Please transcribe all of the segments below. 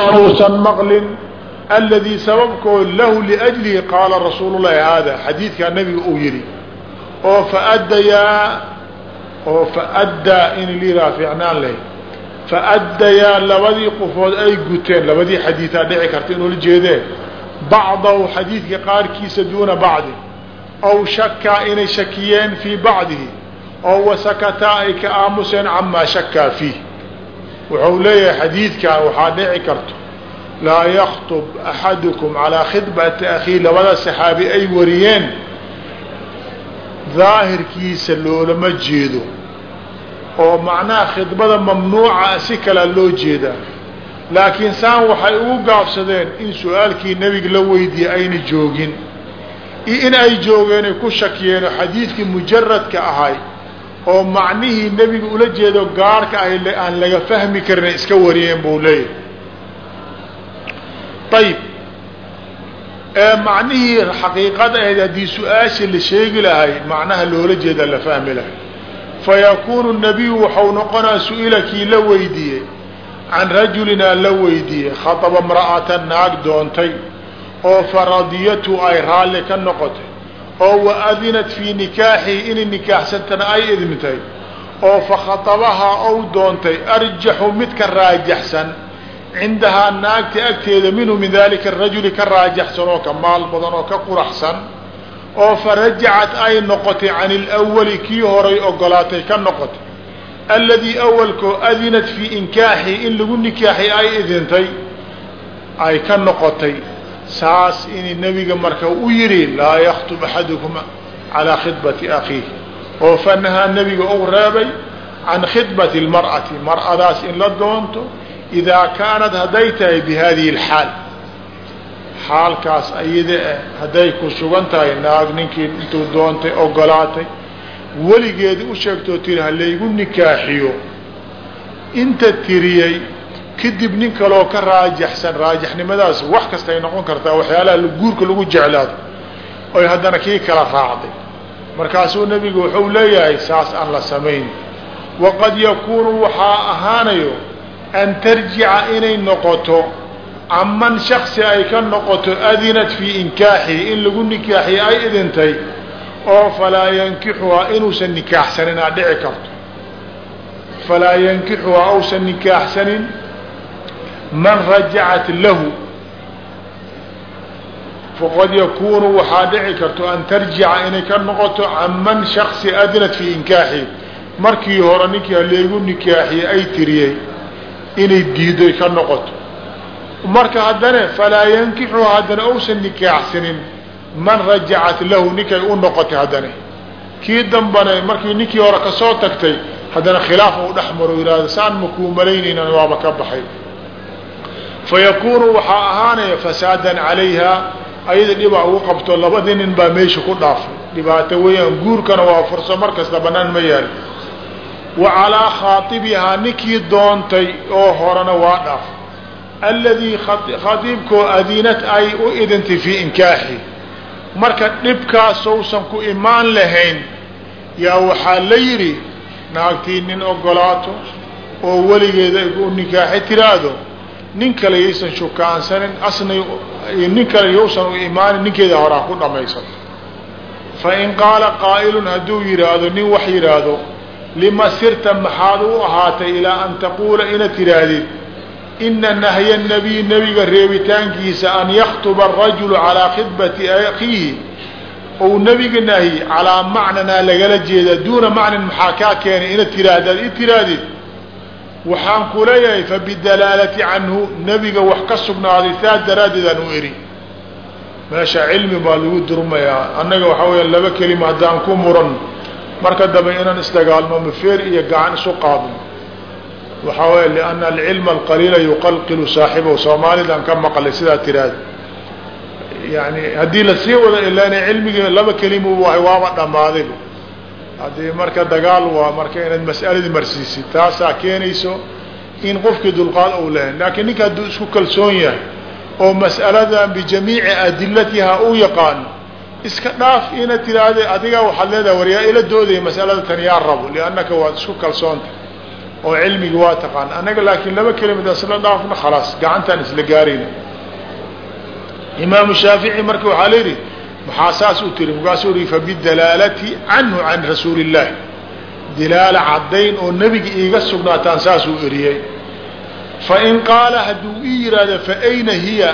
uusan maqlin aladii sababkoo lahu liajlihi qaala rasuulu llahi haada xadiidkaa nabiga uu yidhi oo faaddayaa oo faaddaa in liraa fiicnaan leh faaddayaa labadii qofood ay guteen labadii xadiidaa dhici karta inuu la jeedeen bacdahu xadiidka qaarkiisa duuna bacdi aw shakaa inay shakiyeen fii bacdihi oo wasakataa ay ka aamuseen camaa shakaa fiih wuxuu leeyahay xadiidkan waxaa dhici karto laa yakطb axadukum calىa khidbati akii labada saxaabi ay wariyeen daahirkiisa loolama jeedo. Oo macnaha khidbada mamnuuca si kalea loo jeedaa laakiin saan waxay ugu gaabsadeen in su'aalkii nebiga la weydiiyey ayna joogin. Iyo in ay joogeen ay ku shakiyeen oo xadiidkii mujaradka ahay oo macnihii nebiga ula jeedo gaarka ahy aan laga fahmi karin iska wariyeen buu leeyahay. Ayib macnihii xaqiiqada ahayd haddii su'aasha la sheegi lahay macnaha loola jeeda la fahmi lahay. Fayakuunu nabiyu waxau noqonaa su'ila kii la weydiiyey can rajulinaa la weydiiyey khaطaba mra'atan naag doontay oo faradiyatu ay raalli ka noqotay oo wa adinat fii nikaaxihi inay nikaaxsantana ay idmintay oo fakhaطabahaa ou doontay arjaxu mid ka raajaxsan cindahaa naagta agteeda minhu min dalika arajuli ka raajaxsan oo ka maal badan oo ka quraxsan oo farajacat ay noqotay can ilawali kii horay ogolaatay ka noqotay alladii awalkoo adinat fii inkaaxi in lagu nikaaxi ay idintay ay ka noqotay saas in nebiga marka u yidhi laa yakhtub axadukum calaa khidbati akhiih. Oo fanahaa nebiga u reebay can khidbati lmar'ati. Mar'adaas in la doonto idaa kaanad hadday tahay bi hadihi alxaal xaalkaas ayada ah hadday ku sugan tahay naag ninkii intuu doontay ogolaatay weligeeda u sheegtoo tiri halaygu nikaaxiyo. Inta tiriyey kadib nin kaloo ka raajaxsan raajaxnimadaas wax kastay noqon kartaa waxyaalaha guurka lagu jeclaado oy haddana kii kala raacday. Markaasuu nebigu wuxuu leeyahay saas aan la samayn. Waqad yakuunu waxaa ahaanayo an tarjica inay noqoto caman shaksi ay ka noqoto adinat fii inkaaxihi in lagu nikaaxiye ay idintay oo falaa yankixuhaa inuusan nikaaxsanin aa dhici karto. Falaa yankixuhaa ausan nikaaxsanin man rajacat lahu faqad yakuunu waxaa dhici karto an tarjica inay ka noqoto caman shaksi adinat fii inkaaxihi markii hore ninkii haleegu nikaaxiyey ay tiriyey inay diidoy ka noqoto. Marka haddana falaa yankixu haddana uusan nikaaxsanin man rajacat lahu ninkay u noqotay haddana kii dambana markii ninkii hore ka soo tagtay haddana khilaaf u dhex maro yihahdo saan makuu malaynaynan waaba ka baxay fayakuunu waxaa ahaanaya fasaadan calayha ayada dhibaa ugu qabto labadii nin baa meesha ku dhaafay dhibaato weeyaan guurkana waa furso mar kasta banaan ma yaal wa calaa khaaibihaa ninkii doontay oo horena waa dhaaf alladii khaiibkoo adinat ay u idintay fii inkaaxi marka dhibkaasousan ku imaan lahayn yaa waxaa la yidhi naagtii nin ogolaato oo weligeeda u nikaaxi tiraahdo nin kale yaysan shukaansanin asna nin kale yousan u imaanin ninkeeda horaa ku dhamaysato fa in qaala qaa'ilun hadduu yidhaahdo nin wax yidhaahdo lima sirta maxaad u ahaatay ilaa an taquula inaad tidhaahdid ina nahya nabiy nebiga reebitaankiisa an yaktuba arajulu calaa khidbati akiihi ou nebiga nahyi calaa macnanaa lagala jeeda duuna macnan maxaa kaa keenay inaad tiraahdaad i tirahdid waxaan ku leeyahay fabidalaalati canhu nebiga wax ka sugnaaday saa daraaddeed aan u eri. Meesha cilmi baa lagu durmayaa annaga waxaa weya laba kelima haddaan ku muran marka dambe inaan isdagaalmo mafeer iyo gacan isu qaadno. Waxaa weya lianna alcilma alqaliila yuqalqilu saaxibahu. Soomaalidan ka maqlay sidaa tiraahda yani haddii la sii wada ilaana cilmigii laba kelima u waaba dhammaadayba haddii marka dagaal waa marka inaad mas'aladii marsiisid taasaa keenayso in qofkii dulqaad ou lahayn laakiin ninka hadduu isku kalsoon yahay oo mas'aladan bijamiici adilatiha u yaqaano iska dhaaf ina tiraahda adigaa waxaad leedahay waryaa ila doodaya masalada tan yaa rabo liannaka waad isku kalsoonta oo cilmigi waa taqaan. Annaga laakiin laba kelimad isla dhaafna khalaas gacantaan isla gaarayna. Imaamu shaafici marka waxaa la yidhi maxaa saas u tiri markaasuu yihi fabidalaalati canhu can rasuuli illaahi dilaala caddayn oo nebiga iiga sugnaataan saasuu eriyey fain qaala hadduu ii yidhaahdo fa ayna hiya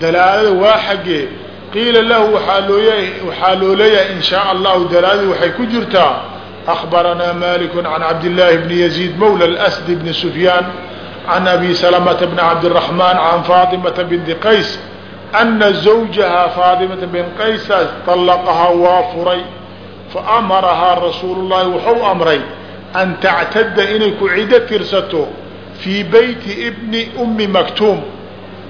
dalaalada waa xaggee qiila lahu waxaa loo leeyahay in shaa allahu dalaaladii waxay ku jirtaa أخبرنا مالك عن عبد الله بن يزيد مولى الأسد بن سفيان عن أبي سلمة بن عبد الرحمن عن فاطمة بنت قيس أن زوجها فاطمة بن قيس طلقها waa furay فأمرhaa رasuuل اللahi wuxuu أمray أن تعتda inay ku cido tirsato fيi beyti بni أmi مكتوم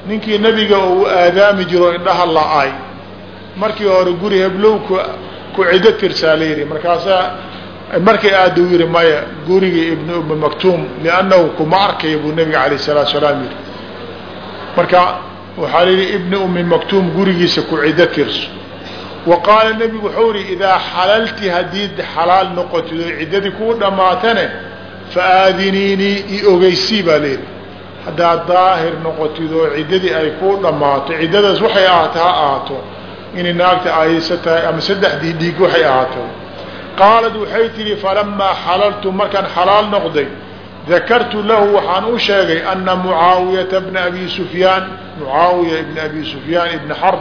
ninkii nebiga uu aadaami jiro indhaha la-ay markii hore guri heblow ku cido tirsaa la yidhi markaasaa markay aada u yihi maya gurigii ibn umi maktuum liannahu kuma arkaya buu nabiga alayh salaatu salaam yihi marka waxaa la yihi ibni umi maktuum gurigiisa ku cido tirso. Wa qaala nebigu wuxuu yihi idaa xalalti haddii xalaal noqotid oo ciddadii kuu dhammaatane fa aadiniinii i ogeysii baa layidhi haddaad daahir noqotid oo ciddadii ay kuu dhammaato ciddadaas waxay ahaato ha ahaato inay naagta aysa tahay ama saddexdii dhiig waxay ahaato. Qaalad waxay tidhi falamaa xalaltu markaan xalaal noqday dakartu lahu waxaan u sheegay ana mucaawiyata bna abi sufyaan mucaawiya ibna abi sufyaan ibna xarb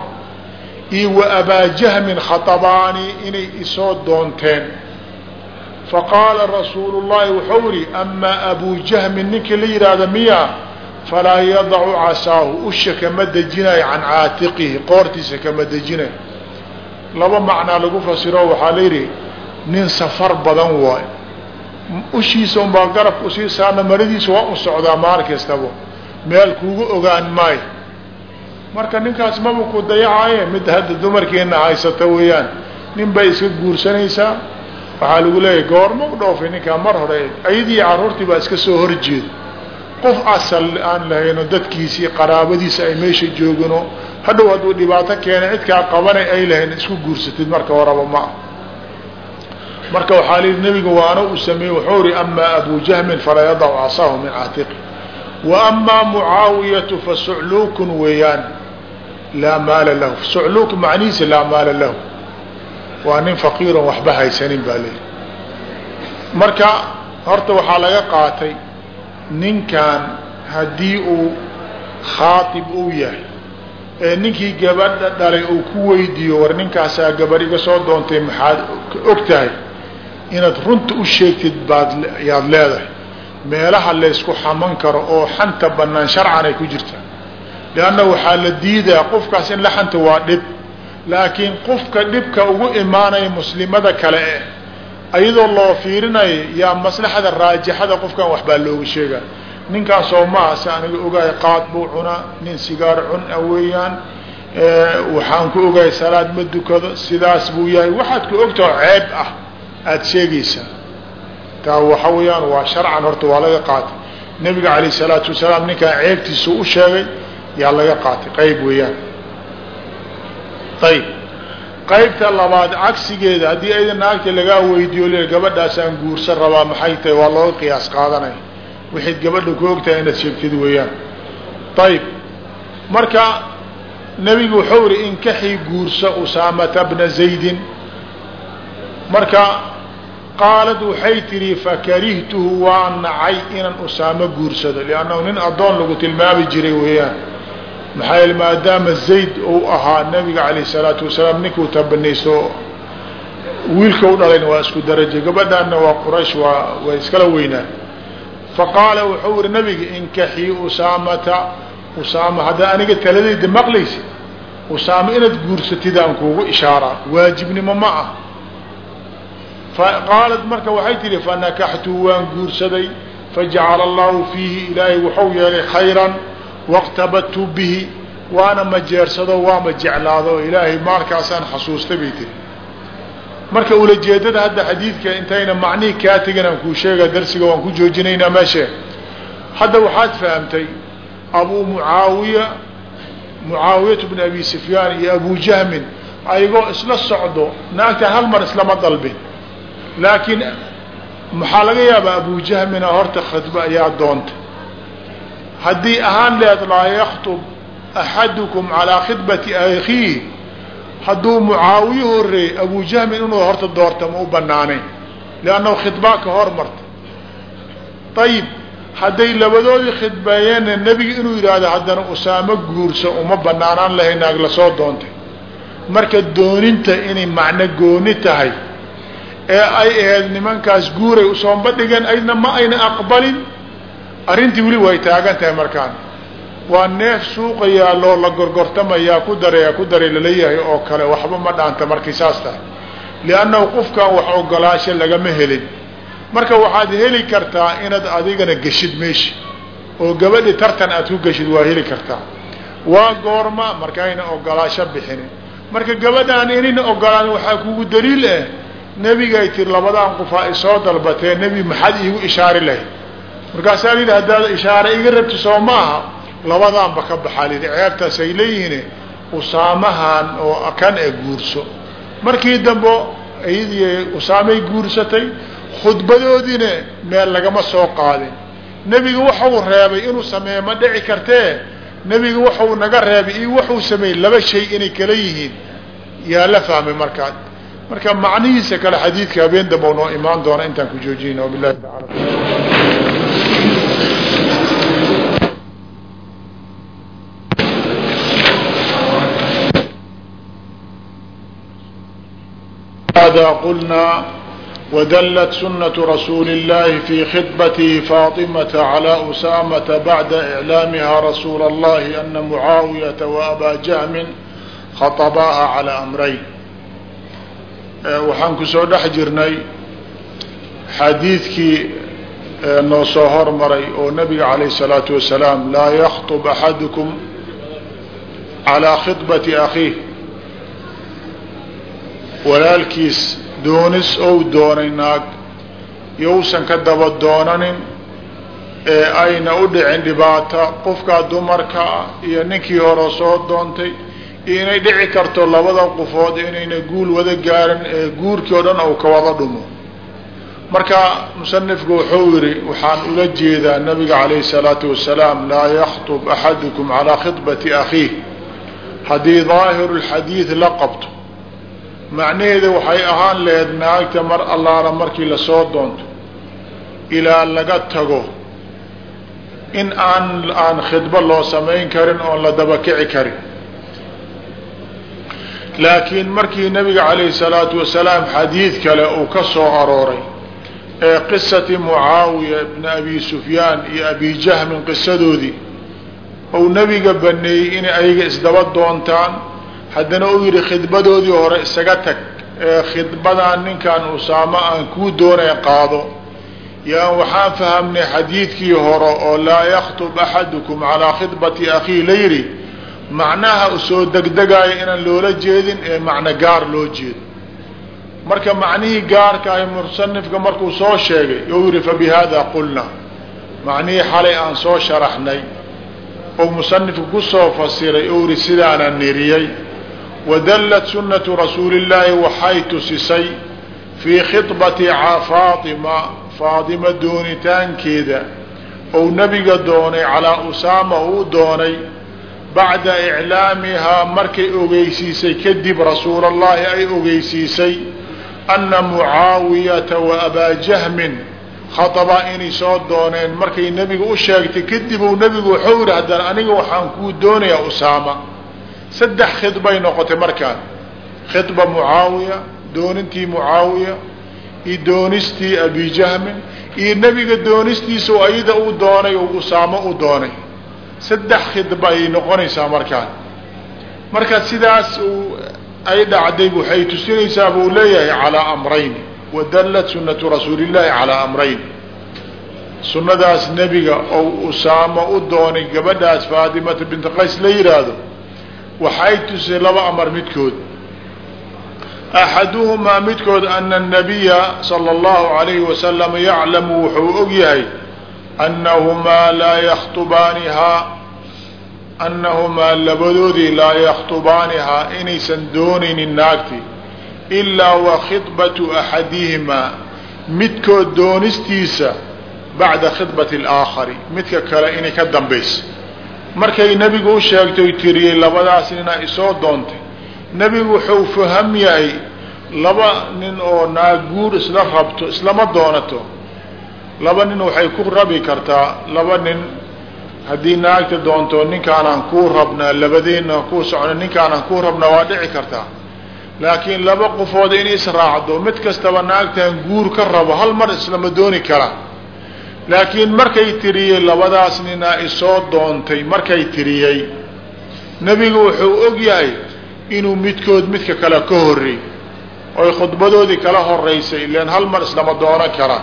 iyo wa abaa jahmin khatabaani inay isoo doonteen. Faqaala rasuulu llahi wuxuu yihi amaa abuu jahmin ninkii la yidhaahda miya falaa yadacu casaahu usha kama dejinayo can caatiqihi qoortiisa kama dejinayo laba macnaa lagu fasiro waxaa la yidhi nin safar badan waay ushiisa unbaa garabka u sii saarna maradiisa waa u socdaa maal kastaba. Meel kuuga ogaan maayo. Marka ninkaas maba ku dayacaye mid hadda dumarkeena haysata weeyaan. Nin bay iska guursanaysaa. Waxaa lagu leeyahay goorma u dhoofay ninkaa mar hore. Ayadii carruurtii baa iska soo horjeeda. Qof asal aan lahayno dadkiisii qaraabadiisa ay meesha joogino hadhow hadduu dhibaato keenay cidkaa qabanay ay lahayn isku guursatid marka horaba ma ah marka waxaa lihi nebiga waana uu sameeyey wuxuu ihi amaa abu jahmin falaa yadacu casaahu min caatiqi wa amaa mucaawiyatu fa sucluukun weeyaan laa maala lahu. Sucluuk macnihiisa laa maala lahu. Waa nin faqiiron waxba haysanin baa leehi marka horta waxaa laga qaatay ninkan haddii uu khaatib uu yahay ee ninkii gabadha dhalay uu ku weydiiyo war ninkaasaa gabadh iga soo doontay maxaad og tahay inaad runta u sheegtid baad yaad leedahay. Meelaha laysku xaman karo oo xanta banaan sharcan ay ku jirta. Leanna waxaa la diidaa qofkaas in la xanta waa dhib. Laakiin qofka dhibka ugu imaanaya muslimada kale eh ayadoo loo fiirinayo yaa maslaxada raajixada qofkan waxbaa looga sheegaa. Ninkaasoo maaha si aniga ogahay qaad buu cunaa nin sigaar cun a weeyaan waxaan ku ogahay salaad ma dukado sidaas buu yahay. Waxaad ku ogtaho ceeb ah aada sheegaysaa taa waxa weeyaan waa sharcan horta waa laga qaatay. Nebiga calayh salaatu wasalaam ninkaan ceebtiisa u sheegay yaa laga qaatay. Qayb weeyaan. Ayb qaybta labaad cagsigeeda haddii ayda naagta lagaa weydiiyo le gabadhaasaan guursan rabaa maxay tahay? Waa looga qiyaas qaadanaya waxayd gabadha ku ogtahay inaad sheegtid weeyaan. Ayb marka nebigu wuxuu ihi inkaxii guursa usaamata bna zaydin. Marka qaalad waxay tidhi fakarihtuhu waa nacay inaan usaamo guursado. Liannahu nin addoon lagu tilmaami jiray weeyaan. Maxaa yeele maadaama zayd uu ahaa nabiga calayh salaatu wasalaam ninkuu tabanaysto wiilka u dhalayna waa isku darajo gabadhaanna waa quraysh waa way iskala weynaan. Faqaala wuxuu ihi nabiga inkaxii usaamata usaama haddaa aniga taladayda maqlaysa usaamo inaad guursatid kuugu ishaaraa waajibnimo ma ah qaalat marka waxay tihi fanakaxtuu waan guursaday fajacala allahu fiihi ilaahay wuxuu yeelay khayran waqtabadtu bihi waana majeersado waama jeclaado ilaahay maalkaasaan xasuustay bay tiri marka ulajeedada hadda xadiidka intayna macnihii kaa tegin aan kuu sheega darsiga waan ku joojinaynaa meeshe hadda waxaad fahamtay abuu mucaawiya mucaawiyatu bn abi sufyaan iyo abu jahmin ayagoo isla socdo naagtan hal mar islama dalbin laakiin maxaa laga yaabaa abujahmina horta khadba ayaa doontay. Haddii ahaan leed laa yakhtub axadukum calaa khidbati akhiih hadduu mucaawiye horeey abujahmin inuu horta doorta ma u banaanayn liannahu khidbaa ka hormarta ayib hadday labadoodii khidbeeyeenna nebiga inuu yidhaahdo haddana usaamo guursa uma banaanaan lahay naag la soo doontay. Marka dooninta inay macno gooni tahay ee ay ahayd nimankaas guuray usoomba dhigan aydna ma ayna aqbalin. Arrintii weli way taagan tahay markaan. Waa neef suuqa yaaloo la gorgortamayaa ku daray ku daray la leeyahay oo kale waxba ma dhaanta markay saas tahay. Liannahu qofkan wax ogolaasho lagama helin. Marka waxaad heli kartaa inaad adigana geshid meesha oo gabadhi tartan aad ku geshid waa heli kartaa. Waa goorma markayna ogolaasho bixinin marka gabadhaan inayna ogolaan waxaa kugu daliil ah nebigay tir labadaan qofaa isoo dalbatee nebi maxaad iigu ishaari lahayd markaasaa la yidhi haddaad ishaare iga rabti soo maaha labadaanba ka baxaa layidhi. Ceebtaasay leeyihiin usaamahan oo kan e guurso. Markii dambe iyadii usaamay guursatay khudbadoodiina meel lagama soo qaadin. Nebiga waxau reebay inuu sameeye ma dhici kartee? Nebiga waxau naga reebay iyo waxuu sameeyey laba shay inay kala yihiin. Yaa la fahmay markaa marka macnihiisa kale xadiidka habeen dambe noo imaan doona intaan ku joojinayna wabilahi taala هذا قلنا ودلت سنة رسول الله في خطبته فاطمة على أسامة بعد إعلامها رسول الله أن معاوية وأبا جهم خطباها على أمرين waxaan ku soo dhex jirnay xadiidkii noo soo hormaray oo nabiga calayh الsalaatu wasalaam laa yakطb axadukum calىa khiطbati akhiih walaalkiis doonis ou doonay naag yousan ka daba doonanin ee ayna u dhicin dhibaata qofkaa dumarka ah iyo ninkii hore soo doontay iyo inay dhici karto labada qofood inayna guul wada gaarin ee guurkii oo dhan ou ka wada dhumo. Marka musanifku wuxuu yihi waxaan ula jeedaa nabiga calayhi salaatu wasalaam laa yakhtub axadukum calaa khidbati akhiih. Haddii daahiru lxadiid la qabto macnaheeda waxay ahaan laheyd naagta mar allaala markii la soo doonto ilaa laga tago in aan aan khidbo loo samayn karin oon la dabakici karin laakiin markii nabiga calayhi salaatu wasalaam xadiid kale uu ka soo arooray ee qisati mucaawiya bni abi sufyaan iyo abi jahmin qisadoodii ou nabiga baneeyey inay ayaga isdaba doontaan. Haddana uu yidhi khidbadoodii hore isaga tag ee khidbadan ninkan usaamo aan kuu doonay qaado. Yaan waxaan fahamnay xadiidkii hore oo laa yakhtub axadukum calaa khidbati akhiih la yidhi macnaha u soo degdegaayo inaan loola jeedin ee macno gaar loo jeedo. Marka macnihii gaarka ahi musanifka markuu soo sheegay ou yidhi fa bi hada qulna. Macnihii xalay aan soo sharaxnay oo musanifku ku soo fasiray ou yidhi sidaana niriyey wadallat sunnatu rasuuli illaahi waxay tusisay fii khidbati faatima faatima doonitaankeeda. Ou nabiga doonay calaa usaama uu doonay bacda iclaamihaa markay ogeysiisay kadib rasuulallahi ay ogeysiisay anna mucaawiyata wa abaa jahmin khatabaa inay soo dooneen. Markay nebiga u sheegtay kadib uu nebigu wuxuu yidhi haddana aniga waxaan kuu doonayaa usaama. Saddex khidbay noqotay markaan. Khidba mucaawiya doonintii mucaawiya iyo doonistii abi jahmin iyo nebiga doonistiisa oo ayada uu doonay oo usaamo u doonay saddex khidba ayay noqonaysaa markaan. Marka sidaas ay dhacday waxay tusinaysaa buu leeyahay calaa amrayn wadallat sunnatu rasuulillaahi calaa amrayn. Sunnadaas nebiga ou usaamo u doonay gabadhaas faatimata bint qays la yihaahdo waxay tusay laba amar midkood. Axaduhumaa midkood ana anabiya sala allahu alayhi wasalama yaclamu wuxuu og yahay annahumaa laa yakhtubaanihaa annahumaa labadoodii laa yakhtubaanihaa inaysan doonaynin naagti ilaa wa khidbatu axadihimaa midkood doonistiisa bacda khidbati alaakhari midka kale inay ka dambaysa markay nebigu u sheegtay tiriyey labadaas ninaa isoo doontay nebigu wuxuu faham yahay laba nin oo naaguur isla rabto islama doonato laba nin waxay ku rabi kartaa laba nin haddii naagta doonto ninkaanaan kuu rabnaa labadeenna kuu socno ninkaanaan kuu rabnaa waa dhici kartaa. Laakiin laba qofood in israacdo mid kastaba naagtan guur ka rabo hal mar islama dooni kara. Laakiin markay tiriyey labadaas ninaa isoo doontay markay tiriyey nebigu wuxuu og yahay inuu midkood midka kale ka horrey oy khudbadoodii kala horaysay ilan hal mar islama doonan kara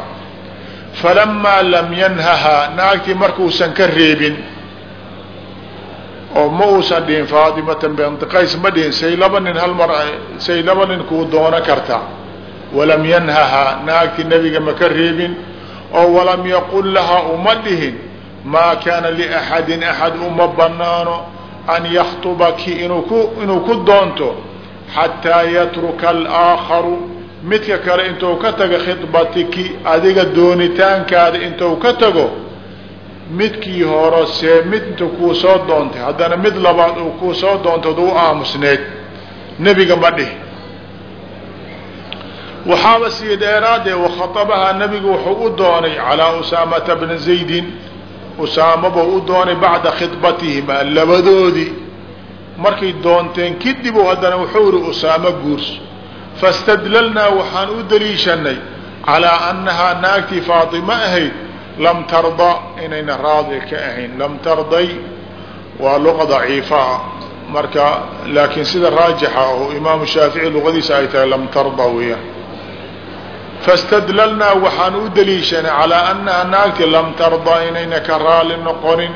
falamaa lam yanhahaa naagtii markuusan ka reebin oo ma uusan dhihin faatimatan binti qays ma dhihin say laba nin hal mar say laba nin kuu doono karta walam yanhahaa naagtii nebiga ma ka reebin oo walam yaqul lahaa uma dhihin maa kaana liaxadin axad uma banaano an ku inuu ku doonto xataa yatruka alaakharu midka kale intuu ka tago khidbatiki adiga doonitaankaada intuu ka tago midkii hore see mid intu kuu soo doontay haddana mid labaad uu kuu soo doontad u aamusneed nebiga ma dhihi. Waxaaba sii dheeraadee wakhatabahaa nebigu wuxuu u doonay calaa usaamata bni zaydin usaamabuu u doonay bacda khidbatihima labadoodii. Markay doonteen kadib haddana wuxuu ihi usaamo guurso fastadlalnaa waxaan u daliishanay calaa annahaa naagtii faatima ahayd lam tarda inayna raadi ka ahayn lam tarday waa luqa daciifaa marka laakiin sida raajixa oo imaamu shaafici luqadiisa ay tahay lam tarda weeyaan fastadlalnaa waxaan u daliishanay calaa annaha naagti lam tarda inayna ka raali noqonin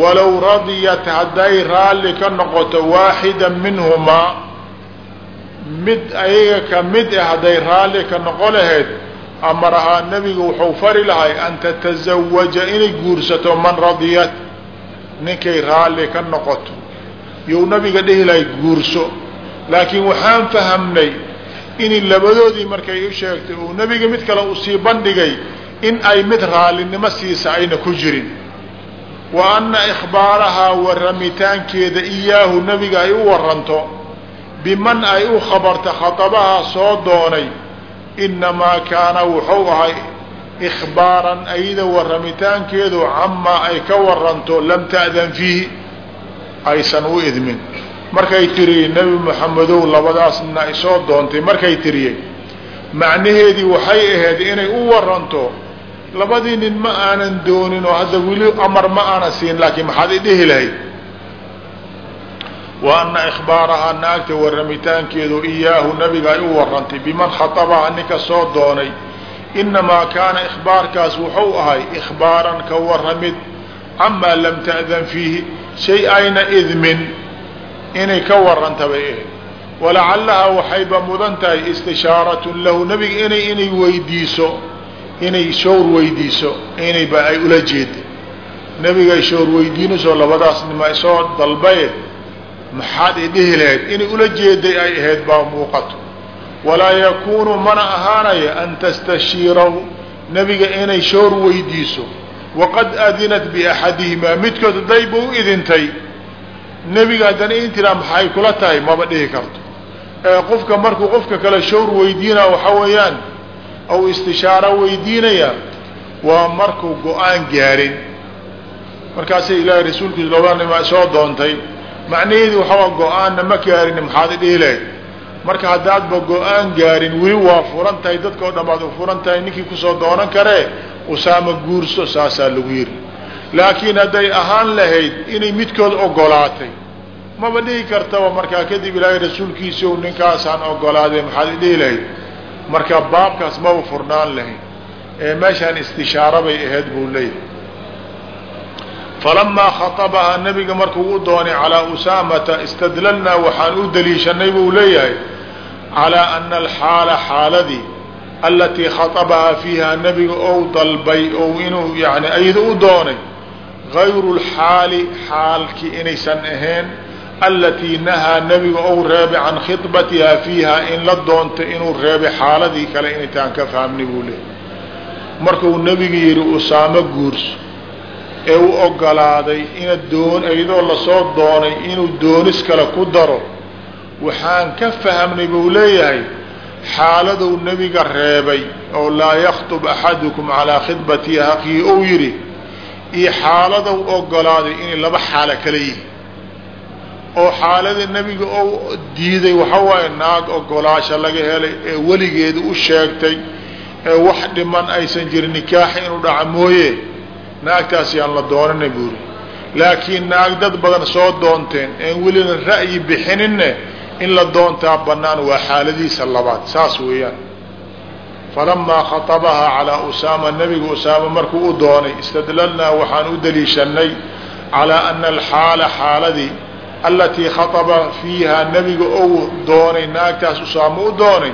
walow radiyat hadday raalli ka noqoto waaxida minhumaa mid ayaga ka mid ah hadday raalli ka noqo lahayd amarahaa nebigu wuxuu fari lahay an tatazawaja inay guursato man radiyat. Ninkay raalli ka noqoto. You nabiga dhehi lahay guurso. Laakiin waxaan fahamnay in labadoodii markay u sheegtay uu nebiga mid kale uu sii bandhigay in ay mid raallinimo siisa ayna ku jirin. Wa anna ikhbaarahaa warramitaankeeda iyaahu nebiga ay u waranto biman ay u khabarta khatabaha soo doonay innamaa kaana wuxuu ahay ikhbaaran ayada warramitaankeedu camaa ay ka waranto lam ta'dan fiihi aysan u idmin. Markay tiri nebi moxamedow labadaasna isoo doontay markay tiriyey macnaheedii waxay ahayd inay u waranto labadii nin ma aanan doonin oo hadda weli amar ma aanan siin laakiin maxaad idhihi lahayd wa ana ikhbaarahaa naagta warramitaankeedu iyaahu nabiga ay u warantay biman khatabaha ninka soo doonay. Inamaa kaana ikhbaarkaas wuxuu ahay ikhbaaran ka warramid. Camaa lam ta'dan fiihi shay ayna idmin inay ka waranta bay ahayd walacallahaa waxayba mudan tahay istishaaratun lahu nebiga inay inay weydiiso inay showr weydiiso inayba ay ula jeeda nebigay showr weydiinayso labadaas maxaad idhihi lahayd inay ula jeeday ay ahayd baa muuqato. Walaa yakuunu mana ahaanaya an tastashiirahu nebiga inay showr weydiiso. Waqad adinat biaxadihimaa midkood hadayba u idintay. Nebiga haddana in maxay kula tahay? Maba dhihi karto. Qofka markuu qofka kale showr weydiinaya waxaa weeyaan aw istishaaro weydiinaya waa markuu go'aan gaarin. Markaasay ilaahay rasuulkiisa lobanima soo doontay macnaheedu waxaa go'aanna ma gaarin maxaad idhihi lahayd marka haddaadba go'aan gaarin weli waa furan tahay dadka o dhan baad u furan tahay ninkii ku soo doonan karee usaama guurso saasaa lagu yiri laakiin hadday ahaan lahayd inay midkood ogolaatay maba dhihi kartaba markaa kadib ilaahay rasuulkiisi u ninkaasaan ogolaaday maxaad idhihi lahayd marka baabkaas maba furnaan lahayn. Ee meeshaan istishaaro bay ahayd buu leeyahay falamaa khatabahaa nebiga markuu u doonay calaa usaamata istadlalnaa waxaan u daliishanay buu leeyahay calaa ana alxaala xaaladii alatii khatabahaa fiiha nebiga ou dalbay ou inuu yani ayada u doonay gayru lxaali xaalkii inaysan ahayn alatii nahaa nebiga ou reebay can khidbatihaa fiiha in la doonta inuu reebay xaaladii kale inaytaan ka fahmni buu leeyay markuu nebiga yidhi usaamo guurso ee u ogolaaday ina doon iyadoo la soo doonay inuu doonis kale ku daro. Waxaan ka fahmnay buu leeyahay xaaladuu nebiga reebay oo laa yakhtub axadukum calaa khidbati haqii ou yidhi iyo xaaladou ogolaaday inay laba xaalo kala yihiin oo xaalada nebiga ou diiday waxa waaye naag ogolaasha laga helay ee weligeeda u sheegtay ee wax dhiman aysan jirin nikaaxa inuu dhaca mooye naagtaas yaan la doonana buuri. Laakiin naag dad badan soo doonteen een welina ra'yi bixininne in la doontaa bannaan waa xaaladiisa labaad saas weeyaan. Falamaa khatabahaa calaa usaama nebiga usaama markuu u doonay istadlalnaa waxaan u daliishanay calaa ana alxaala xaaladii alatii khaطaba fiiha nebiga ou doonay naagtaas usaama u doonay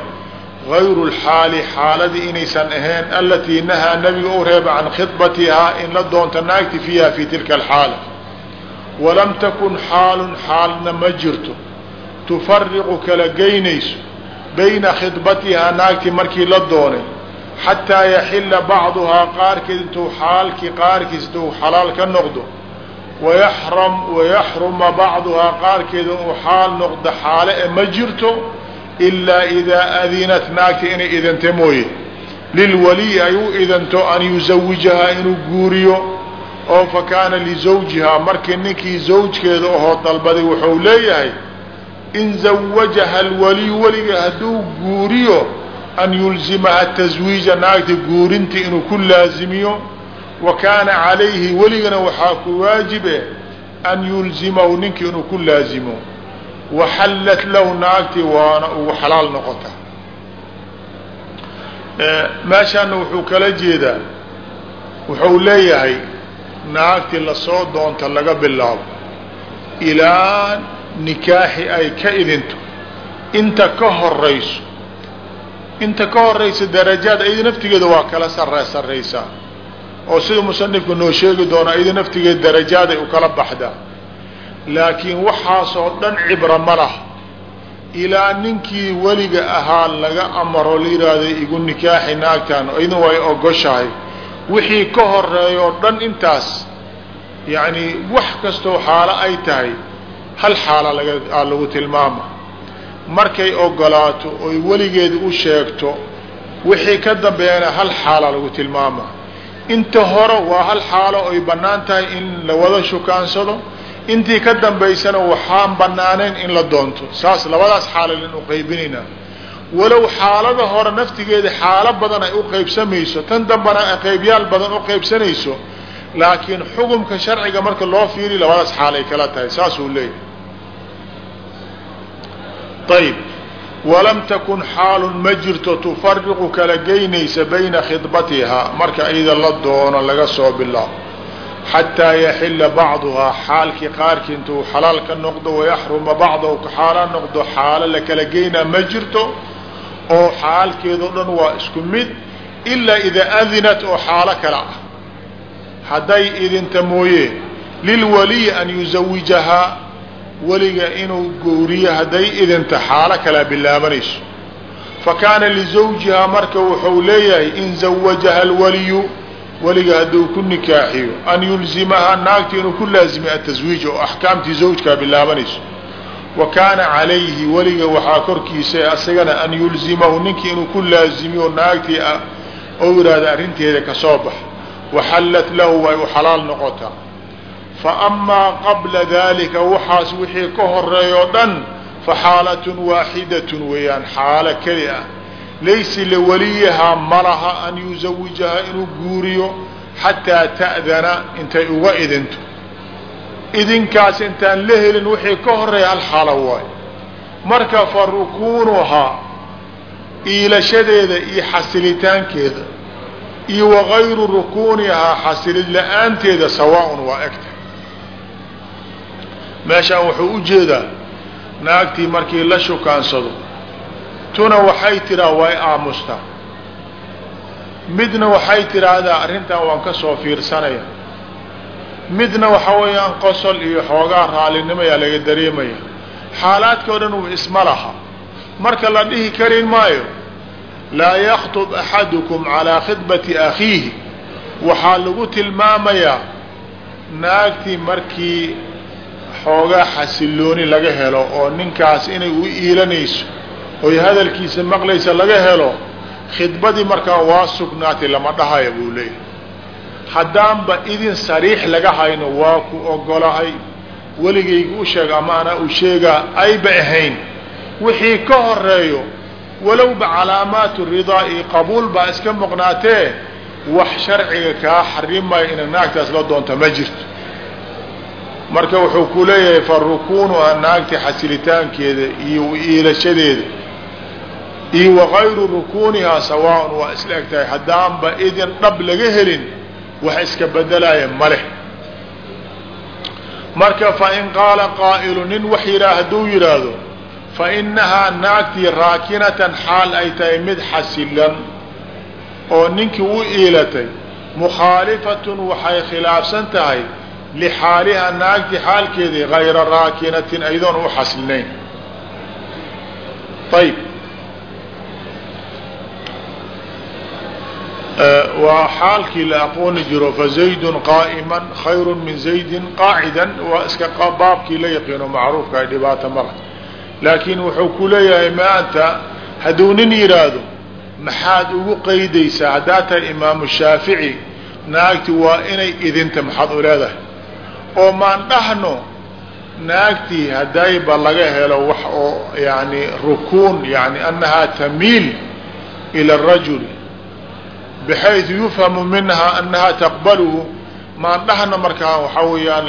gayru lxaali xaaladii inaysan ahayn alatii nahaa nebiga ou reeba can khidbatihaa in la doonta naagti fiiha fi tilka alxaala walam takun xaalun xaalna ma jirto tufariqu kala geynayso bayna khidbatihaa naagtii markii la doonay xataa yaxila bacduhaa qaarkeed intuu xaalkii qaarkiis intuu xalaal ka noqdo wayaxruma bacduhaa qaarkeeda uu xaal noqdo xaale e ma jirto ilaa idaa adinat naagta inay idanta mooye lilwaliyi ay u idanto an yuzawijahaa inuu guuriyo oo fa kaana lizawjihaa markii ninkii zawjkeeda ahoo dalbaday wuxuu leeyahay in zawajaha alwaliyu weliga hadduu guuriyo an yulzimaha taswiija naagta guurinta inuu ku laazimiyo wa kaana calayhi weligana waxaa ku waajibe an yulzimahu ninki inuu ku laazimo waxallat lahu naagtii waana ugu xalaal noqota meeshaana wuxuu kala jeedaa wuxuu leeyahay naagtii la soo doonta laga bilaabo ilaa nikaaxi ay ka idinto inta ka horayso inta ka horaysa darajaad ayada naftigeeda waa kala sare saraysaa oo sida musanifku noo sheegi doona ayada naftigeeda darajaaday u kala baxdaa laakiin waxaasoo dhan cibra ma lah. Ilaa ninkii weliga ahaa laga amaro la yidhaahday igu nikaaxi naagtaan ayadna way ogoshahay. Wixii ka horeeyoo dhan intaas yacni wax kastoo xaalo ay tahay hal xaala laga lagu tilmaama. Markay ogolaato oy weligeeda u sheegto wixii ka dambeeyana hal xaala lagu tilmaama. Inta hore waa hal xaalo oy bannaan tahay in la wada shukaansado intii ka dambaysana waxaan bannaanayn in la doonto. Saas labadaas xaalayn u qaybinaynaa walow xaalada hore naftigeeda xaalo badan ay u qaybsamayso tan dambana ay qaybyaal badan u qaybsanayso laakiin xukumka sharciga marka loo fiiriy labadaas xaalay kala tahay. Saasuu leeyahy ayb walam takun xaalun ma jirto tufariqu kala geynaysa bayna khidbatihaa marka iyada la doono laga soo bilaabo xataa yaxila bacduhaa xaalkii qaarkii intuu xalaal ka noqdo wayaxruma bacdahu ka xaala noqdo xaalo la kala geynaa ma jirto oo xaalkeedao dhan waa isku mid ilaa idaa adinat oo xaalo kale ah hadday idinta mooye lilwaliyi an yuzawijahaa weliga inuu gowriyo hadday idinta xaalo kalaa bilaabanayso fa kaana lizawjihaa marka wuxuu leeyahay in zawajaha alwaliyu weliga hadduu ku nikaaxiyo an yulzimahaa naagta inuu ku laazimiyo ataswiij oo axkaamtii zawjkaa bilaabanayso wa kaana calayhi weliga waxaa korkiisa asagana an yulzimahu ninkii inuu ku laazimiyo naagtii ou yidhaahda arrinteeda ka soo bax waxallat lahu way u xalaal noqotaa. Fa amaa qabla dalika waxaas wixii ka horreeya o dhan fa xaalatun waaxidatun weeyaan xaalo keli ah laysa liwaliyihaa malaha an yuzawijaha inuu guuriyo xataa ta'dana intay uga idinto. Idinkaas intaan la helin wixii ka horreeya hal xaalo marka fa rukuunuhaa iilashadeeda iyo xasilitaankeeda iyo wagayru rukuunihaa xasilid la'aanteeda sawaaun waa egta. Meeshaan wuxuu u jeedaa naagtii markii la shukaansado tuna waxay tiraa way aamustaa midna waxay tidhaahdaa arrintan waan ka soo fiirsanaya midna waxa weeyaan qosol iyo xoogaa raalinimo ayaa laga dareemaya. Xaalaadka o dhan uu isma laha. Marka la dhihi karin maayo laa yakhtub axadukum calaa khidbati akhiihi. Waxaa lagu tilmaamayaa naagtii markii xoogaa xasilooni laga helo oo ninkaas inay u iilanayso oy hadalkiisa maqlaysa laga helo khidbadii markaa waa sugnaatay lama dhahaya buu leeyahay. Haddaanba idin sariix laga hayno waa ku ogolahay weligayga u sheeg ama anaa u sheegaa ayba ahayn. Wixii ka horeeyo walowba calaamaatu ridaa iyo qabuul baa iska muqnaatee wax sharciga kaa xarimaya ina naagtaas la doonta ma jirto. Marka wuxuu ku leeyahay fa rukuunuha naagta xasilitaankeeda iyo iilashadeeda iyo wakayru rukuunihaa sawaaun waa isla eg tahay haddaanba idin dhab laga helin wax iska bedelaya ma leh marka fain qaala qaa'ilu nin wax yidhaa hadduu yidhaahdo fa inahaa naagtii raakinatan xaal ay tahay mid xasilan oo ninkii u iilatay mukhaalifatun waxay khilaafsan tahay lixaaliha naagti xaalkeedii gayra raakinatin aydoon u xasilnayn ayb waa xaalkii la aqooni jiro fazaydun qaa'iman khayru min zaydin qaacidan waa iska baabkii la yaqiino macruufka ay dhibaata mala laakiin wuxuu ku leeyahay maanta hadduu nin yidhaahdo maxaad ugu qaydaysaa haddaa tahay imaamu shaafici naagti waa inay idinta maxaad u leedahay. Oo maan dhahno naagtii haddayba laga helo wax oo yani rukuun yani annahaa tamiil ila arajuli bxayثu yufhamu minha anaha taqbalhu maandhahna markaa waxaa weeyaan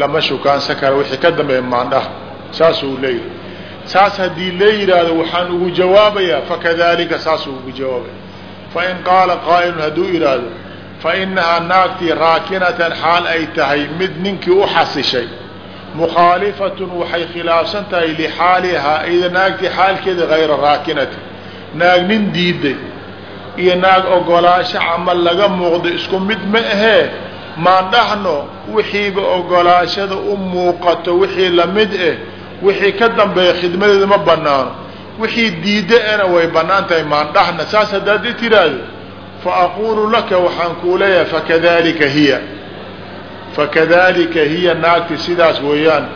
lama shukaansan kara wixii ka dambeeya maandhaha saasuu leeyahay saas haddii la yidhaahdo waxaan ugu jawaabayaa fakadalika saasuu ugu jawaabaya fain qaala qaa'ilun hadduu yidhaahdo fainahaa naagtii raakinatan xaal ay tahay mid ninkii u xasishay mukhaalifatun waxay khilaafsan tahay lixaalihaa ida naagtii xaalkeeda hayra raakinatin naag nin diiday iyo naag ogolaasho camal laga muuqdo isku mid ma ahee maan dhahno wixiiba ogolaashada u muuqato wixii la mid ah wixii ka dambeeya khidmadeeda ma banaano wixii diida-ana way bannaan tahay maan dhahna. Saas haddaad i tiraahdo fa aquulu laka waxaan kuu leeyahay fakadalika hiya. Fakadalika hiya naagti sidaas weeyaan.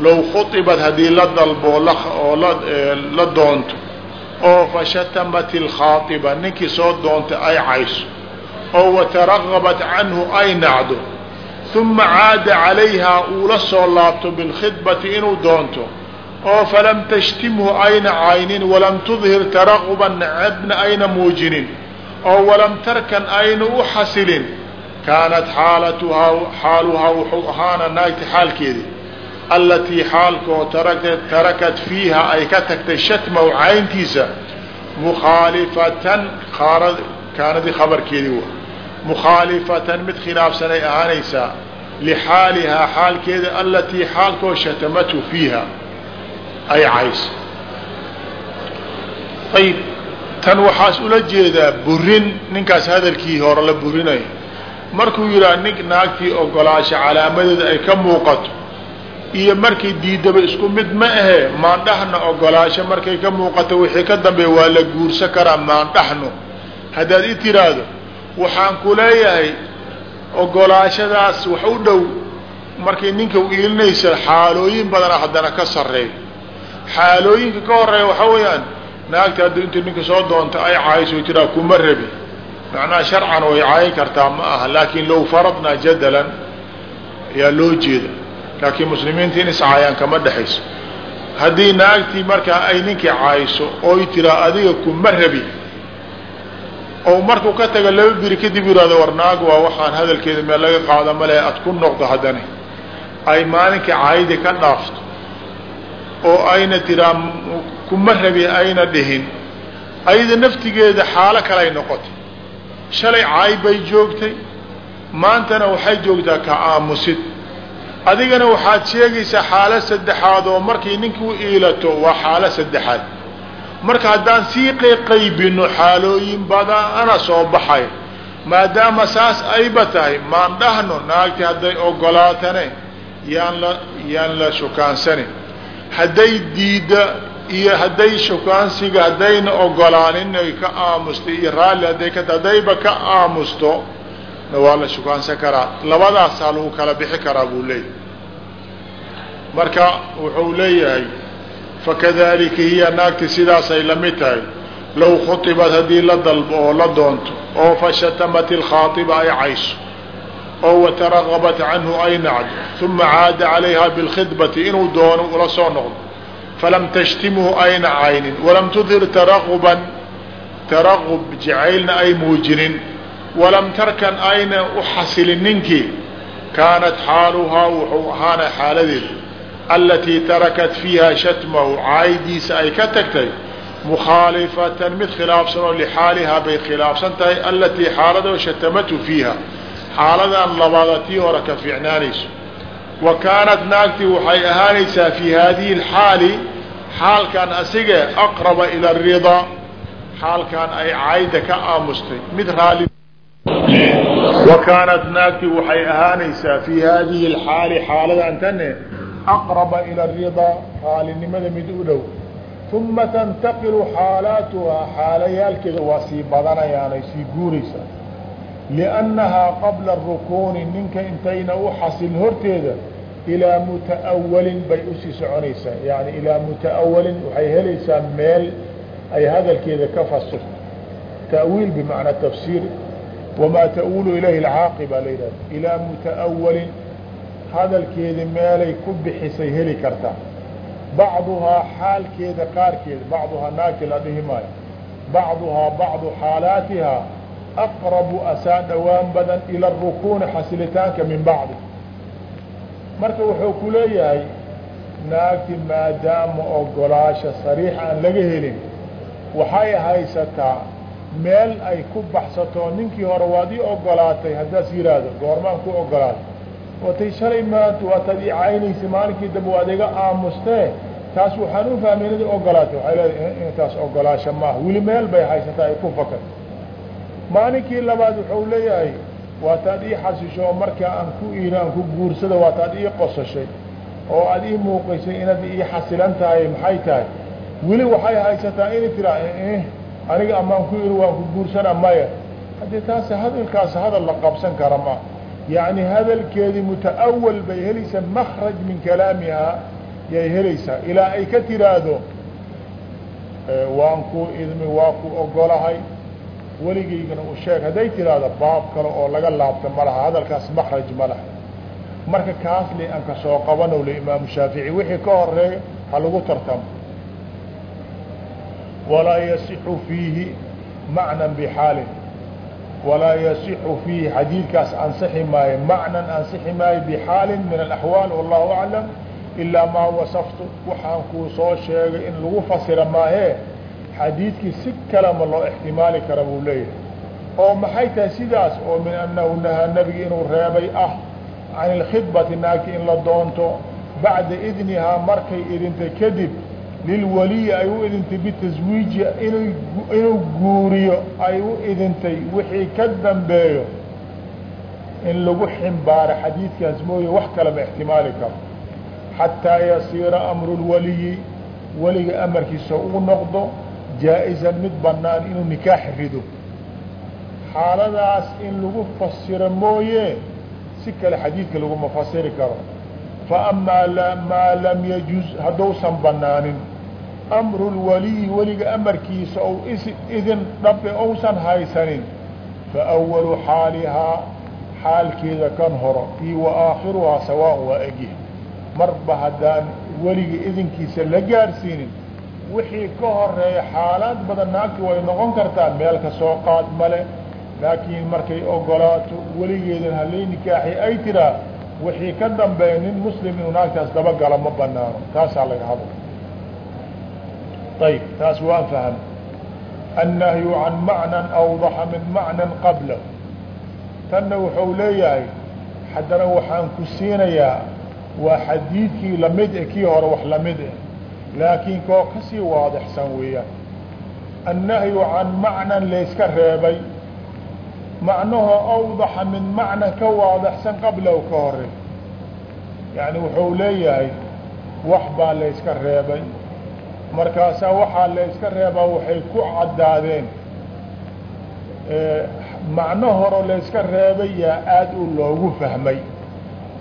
Low khuطibad haddii la dalbo oo la doonto oo fashatamat ilkhaaiba ninkii soo doontay ay cayso oo wataragabat canhu ay nacdo uma caada calayhaa uu la soo laabto bilkhidbati inuu doonto oo falam tashtimhu ayna caynin walam tudhir taraguban necebna ayna muujinin oo walam tarkan ayna u xasilin kaanat xaalatuhaa xaaluhaa wuxuu ahaana naagta xaalkeedii allatii xaalkoo tarakat fiiha ay ka tagtay shatmaw cayntiisa mukhaalifatan kaanadii khabarkeedii wa. Mukhaalifatan mid khilaafsanay ahaanaysaa lixaalihaa xaalkeeda alatii xaalkoo shatamatu fiiha ay caysa. Ayib tan waxaas ula jeedaa burin ninkaas hadalkii hore la burinayo markuu yidhaha nin naagtii ogolaasha calaamadeeda ay ka muuqato iyo markay diidaba isku mid ma ahe maandhahna ogolaasho markay ka muuqato wixii ka dambeeya waa la guursan karaa maandhahno haddaad i tiraahdo waxaan ku leeyahay ogolaashadaas wax u dhow markay ninka iilinaysa xaalooyin badana haddana ka sarreey xaalooyinka ka horreeya waxaa weeyaan naagta hadda inta ninka soo doonta ay caayso tiraa kuma rabi macnaha sharcan way caayin kartaa ma aha laakiin low faradnaa jadalan ayaa loo jeeda laakiin muslimiinta in iscaayaan kama dhexayso. Haddii naagtii markaa ay ninkii caayso oy tiraa adiga kuma rabi oo markuu ka taga laba biri kadib yihahdo war naag waa waxaan hadalkeeda meel laga qaada male ad ku noqdo haddana ay maalinkii caayadii ka dhaafto oo ayna tiraa kuma rabi ayna dhihin ayada naftigeeda xaalo kalay noqotay. Shalay caay bay joogtay maantana waxay joogtaa ka aamusid adigana waxaad sheegaysaa xaalo saddexaad oo markay ninkii u iilato waa xaalo saddexaad. Marka haddaan sii qaybino xaalooyin badana soo baxay. Maadaama saas ayba tahay maan dhahno naagti hadday ogolaatane yaan la yaan la shukaansani hadday diidda iyo hadday shukaansiga haddayna ogolaanin ay ka aamusto iyo raalli hadday ka haddayba ka aamusto na waa la shukaansan karaa. Labadaasaa lagu kala bixi karaa buu leeyahy marka wuxuu leeyahay fakadalika hiya naagti sidaasay la mid tahay. Low khuطibad haddii la dalbo oo la doonto oo fashatamat ilkhaaiba ay cayso oo wataragabat canhu ay nacdo uma caada calayha bilkhidbati inuu doono ula soo noqdo. Falam tashtimhu ayna caynin walam tudhir taraguban taragub jacaylna ay muujinin walam tarkan ayna u xasilin ninkii kaanat xaaluhaa wuxuu ahaana xaaladeeda alatii tarakat fiiha shatmahu caaydiisa ay ka tagtay mukhaalifatan mid khilaafsan oo lixaalihaa bay khilaafsan tahay alatii xaaladoo shatamatu fiiha xaaladan labaada tii hore ka fiicnaanayso. Wa kaanat naagtii waxay ahaanaysaa fii haadihi alxaali xaalkan asige aqraba ila aridaa xaalkan ay cayda ka aamustay mid raali wa kaanat naagtii waxay ahaanaysaa fii haadihi alxaali xaaladan tane aqraba ila aridaa raalinimada mid u dhow. Uma tantaqilu xaalaatuhaa xaalayaalkeeda waa sii badanayaanay sii guuraysaa liannahaa qabla arukuuni ninka intayna u xasil horteeda ilaa muta'awalin bay u sii soconaysaa. Yani ilaa muta'awalin waxay helaysaa meel ay hadalkeeda ka fasirto wamaa ta'uulu ilayhi alcaaqiba la yidhahda ilaa muta'awalin hadalkeedi meelay ku bixisay heli kartaa bacduhaa xaalkeeda qaarkeeda bacduhaa naagti la dhihi maayo bacduhaa bacdu xaalaatihaa aqrabu asaa dhowaan badan ila arukuuni xasilitaanka min bacdi marka wuxuu ku leeyahay naagti maadaama ogolaasha sariix aan laga helin waxay haysataa meel ay ku baxsato ninkii hore waad ii ogolaatay haddaas yidhaahdo goormaan ku ogolaatay. Watay shalay maanta waataad ii caynaysa maalinkii dambe waad iga aamustee taas waxaan u fahmay inad ogolaatay. Waxay leedahay intaas ogolaasha maaha weli meel bay haysataa ay ku fakar maalinkii labaad wuxuu leeyahay waataad ii xasisho markaa aan ku iino aan ku guursada waataad ii qosashay oo aad ii muuqaysay inaad ii xasilan tahay maxay tahay? Weli waxay haysataa inay tiraa aniga amaan ku iri waan ku guursana maya haddii taas hadalkaas hadal la qabsan kara ma. Yani hadalkeedii muta'awal bay helaysaa makraj min kalaamihaa yay helaysaa ilaa ay ka tiraahdo waan ku idmi waa ku ogolahay weligaygana u sheeg. Hadday tiraahdo baab kale oo laga laabta ma laha hadalkaas makraj ma laha. Marka kaas le aan ka soo qabano le imaamu shaafici wixii ka horreeya ha lagu tartamo walaa yasixu fiihi macnan bixaalin walaa yasixu fiihi xadiidkaas ansixi maayo macnan ansixi maayo bixaalin min alaxwaal wallahu aclam ilaa maa wasaftu waxaan kuu soo sheegay in lagu fasira maahee xadiidkii si kalema loo ixtimaali kara buu leeyahay oo maxay tahay sidaas oo min annahu nahaa nebiga inuu reebay ah can ilkhidbati naagti in la doonto bacda idnihaa markay idintay kadib lilwaliyi ay u idintay bitaswiiji inuu guuriyo ay u idintay wixii ka dambeeyo in lagu ximbaaro xadiidkaas mooye wax kalema ixtimaali karo xataa yasiira amru lwaliyi weliga amarkiisa uu noqdo jaa-izan mid bannaan inuu nikaax rido xaaladaas in lagu fasiro mooye si kale xadiidka laguma fasiri karo fa amaa maa lam yajuz hadduusan bannaanin amru lwaliyi weliga amarkiisa ou idin dhabe ousan haysanin fa awalu xaalihaa xaalkeeda kan horo iyo wa aakhiruhaa sawaan waa egih marba haddaan weliga idinkiisa la gaarsiinin wixii ka horreeya xaalaad badan naagti way noqon kartaa meel ka soo qaad male laakiin markay ogolaato weligeedan halay nikaaxi ay tiraa wixii ka dambeeya nin muslim inuu naagtaas dabagala ma banaano taasaa laga hadla ayb taas waan faham annahyu can macnan awdaxa min macnan qabla tanna wuxuu leeyahay haddana waxaan ku siinayaa waa xadiidkii la mid e kii hore wax la mid eh laakiin koo ka sii waadixsan weeyaan annahyu can macnan layska reebay macnaho awdaxa min macna ka waadaxsan qablahu ka hore yani wuxuu leeyahay wax baa layska reebay markaasaa waxaa layska reebaa waxay ku caddaadeen. Macno horo layska reebay yaa aad u loogu fahmay.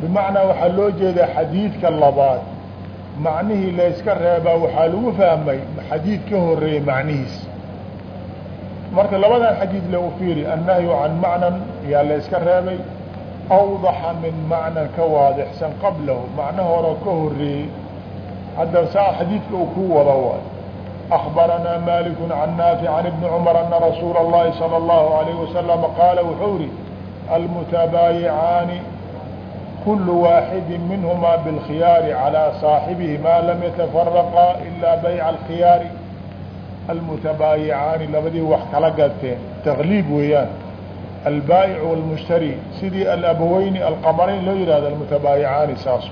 Bimacnaa waxaa loo jeedaa xadiidka labaad. Macnihii layska reebaa waxaa lagu fahmay xadiid ka horeeyey macnihiis. Marka labadan xadiid le u fiiri annahyu can macnan yaa layska reebay. Awdaxa min macnan ka waadixsan qablahu macno horo ka horeeyey hadda saa xadiidka uu ku wada waay أخبرnا مالك عن نافع عن بن عمر أن رsuuل اللhi صلى الله عليه وسلم qاaل wuxuu ri المتباaيعاaنi كل واaحد منهma بالخyاaر على صاaحبه mا lم يتفرقا إلا بيع الخyاaر المتباaيعاaنi labadii wax kala gateen تغليب weeyaan الباaئع والمشhتري sidii الأbوeyن الqمرayn loo yihahdo المتباaيعاaنi saas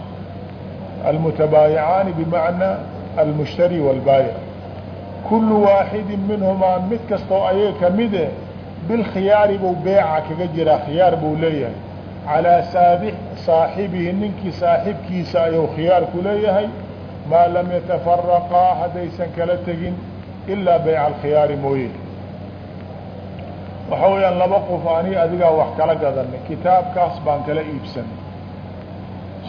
المتباaيعاaنi بمعنى المشhتري والباaيع kulu waaxidi minhumaa mid kastoo ayaga kamide bilkhiyaari buu beeca kaga jiraa khiyaar buu leeyahay calaa saabi saaxibihi ninkii saaxibkiisa ayuu khiyaar ku leeyahay maa lam yatafaraqaa haddaysan kala tegin ilaa bayca alkhiyaari mooye waxa weeyaan laba qof ani adigaa wax kala gadanay kitaabkaas baan kala iibsanay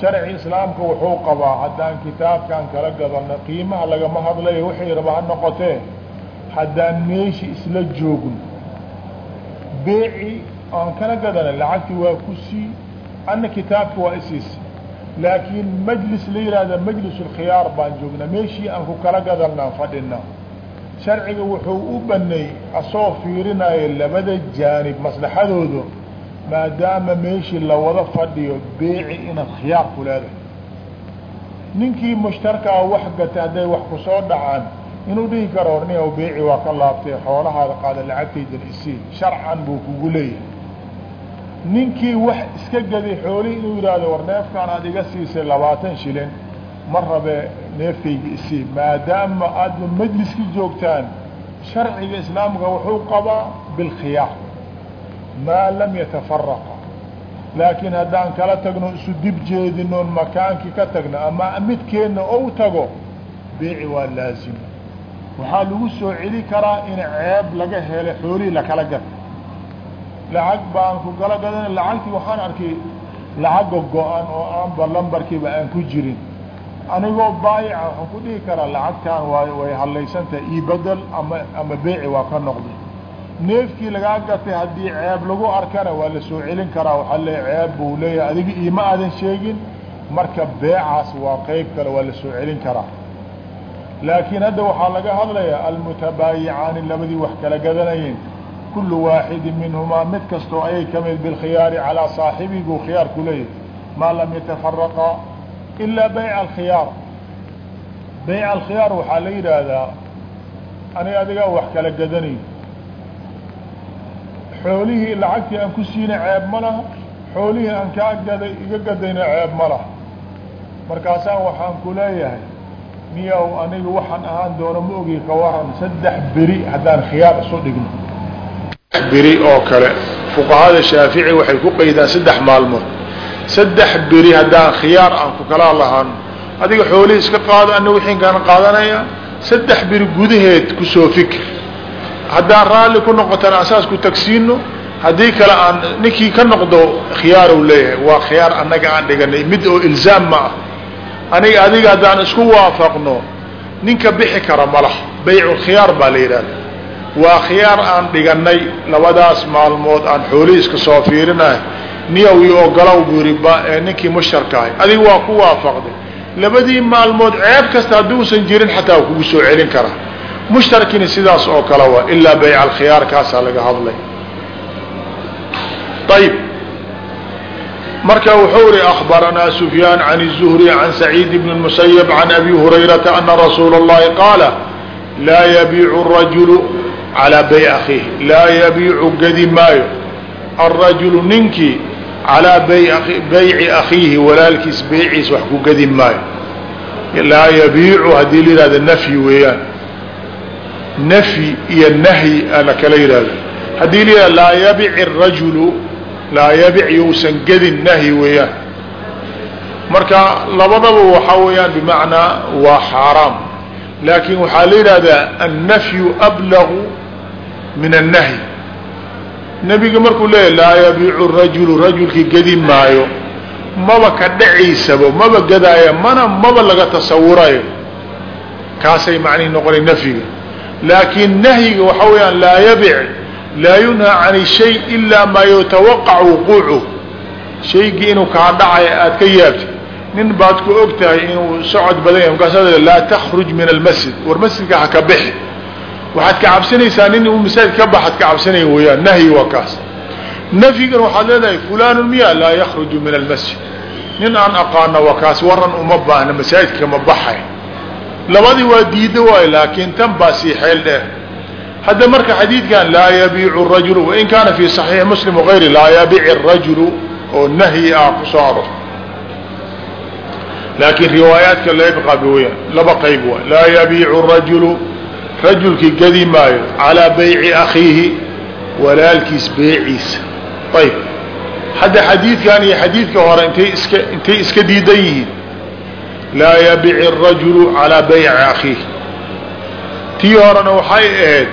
sharci islaamka wuxuu qabaa haddaan kitaabkan kala gadano qiimaha lagama hadlayo waxay raba ha noqotee haddaan meeshi isla joogno? Beeci aan kala gadanay lacagti waa ku sii anna kitaabka waa isiisi laakiin majlis la yihahda majlis baan joognaa meeshii aan ku kala gadanaan fadhinaa sharciga wuxuu u baneey asoo fiirinayo labada jaanib maslaxadooda maadaama meeshii lawada fadhiyo beeci inaad khiyaar ku leedahay. Ninkii mushtarkaa wax gatay hadday wax ku soo dhacaan inuu dhihi karo orniya beeci waa ka laabtay xoolahaada qaada lacagtaydan isii sharcan buu kugu leeyahay. Ninkii wax iska gaday xoolihii inuu yidhaahdo war neefkaan aad iga siisay labaatan shilin ma rabe neefkayga isii maadaama aadba majliskii joogtaan sharciga islaamka wuxuu qabaa bilkhiyaar maa lam yatafaraqa laakiin haddaan kala tagno isu dib jeedinoon makaankii ka tagno ama midkeenna ou tago beeci waa laazim waxaa lagu soo celi karaa in ceeb laga helo xoolihii lakala gata lacag baan ku kala gadana lacagtii waxaan arkay lacaga go-an oo aanba lambarkiiba aan ku jirin anigoo baayica waxaan ku dhihi karaa lacagtaan way hadlaysantahay io bedel ama ama beeci waa ka noqday neefkii lagaa gatay haddii ceeb lagu arkana waa la soo celin karaa. Waxaa le ceeb buu leeyahay. Adiga iima aadan sheegin. Marka beecaas waa qeyb kale waa la soo celin karaa. Laakiin hadda waxaa laga hadlayaa almutabaayicaani labadii wax kala gadanayeen kulu waaxidi minhumaa mid kastoo ayay ka mid bilkhiyaari calaa saaxibihi buu khiyaar ku leeyahay. Maa lam yatafaraqaa ilaa bayca alkhiyaar bayca alkhiyaar waxaa la yidhaahdaa aniga adigaa wax kala gadanayn xoolihii lacagtii aan ku siina ceeb ma laha xoolihii aan kaa gaday iga gadayna ceeb ma laha. Markaasaan waxaan ku leeyahay niyow aniga waxaan ahaan doono ma ogi ka waran saddex beri haddaan khiyaar isu dhigno. Beri oo kale fuqahada shaafici waxay ku qaydaan saddex maalmood. Saddex beri haddaan khiyaar aan ku kala lahaano adiga xoolihii iska qaado ana wixiin kaan saddex beri gudaheed ku soo fikir haddaan raalli ku noqotana asaas ku tagsiino haddii kale aan ninkii ka noqdo khiyaar u leeyahay. Waa khiyaar annaga aan dhiganay. Mid oo ilzaam ma ah. Aniga adiga haddaan isku waafaqno ninka bixi kara malaha bayculkhiyaar baa la yidhahda waa khiyaar aan dhiganay labadaas maalmood aan xoolihii iska soo fiirinahay. Niyow io ogolow buu yihi ninkii mushtarka ahay adiga waa ku waafaqday. Labadii maalmood ceeb kasta hadduusan jirin xataa kugu soo celin karaa mushtarkina sidaas oo kale waa ilaa bayc alkhiyaar kaasaa laga hadlay ayb marka wuxuu ihi أخbaranaa سfyaan عan الزهري عan سacيid بن المسyب عan أbي هurayرaةa أna rasuula الlahi qaala laa yabiicu الrajulu calىa bay akiihi laa yabiicu gadi maayo الrajulu ninkii calىa bayci akiihi walaalkiis beyciis wax ku gadi maayo laa yabiicu haddii la yihahdo nfyi weeyaan nafyi iyo nahyi ana kala yidhaahdo. Haddii la yidhah laa yabici rajulu laa yabic yousan gedin nahyi weeyaan. Marka labadaba waxaa weeyaan bimacnaa waa xaaraam. Laakin waxaa la yidhahdaa annafyu ablagu min annahyi nebiga markuu leeyahy laa yabiicu rajulu rajulkii gedi maayo. Maba ka dhaciisaba maba gadaaya mana maba laga tasawurayo. Kaasay macnihi noqonay nafyiga laakiin nahyiga waxaa weeyaan laa yabic laa yunhaa can shay ilaa maa yatawaqac wuquucu. Shaygii inuu kaa dhacayo aad ka yaabtid nin baad ku og tahay inuu socod badan yahay. Markaasa laa takruj min almasjid. War masjidka ha ka bixi. Waxaad ka cabsanaysaa nin uu masaajid ka baxad ka cabsanaya weeyaan. Nahyi waa kaas. Nafyigan waxaad leedahay fulanun miya laa yakruju min almasjid. Nin aan aqaana waa kaas. Waran uma baahna masaajidka ma baxay labadii waa diida waayo laakiin tan baa sii xeel dheer. Hadda marka xadiidkan laa yabiicu rajulu wain kaana fi صaxiixi muslim wغayri laa yabiic rajulu oo nahyi ah ku soo aro laakiin riwaayaadka labqa weyaan laba qayb waay laa yabiicu rajulu rajulkii gadi maayo calaa bayci akhiihi walaalkiis beeciisa ayb hadda xadiidkan iyo xadiidka hore intay iska intay iska diidan yihiin laa yabici الrajulu calaa bayci akhiihi tii horena waxay ahayd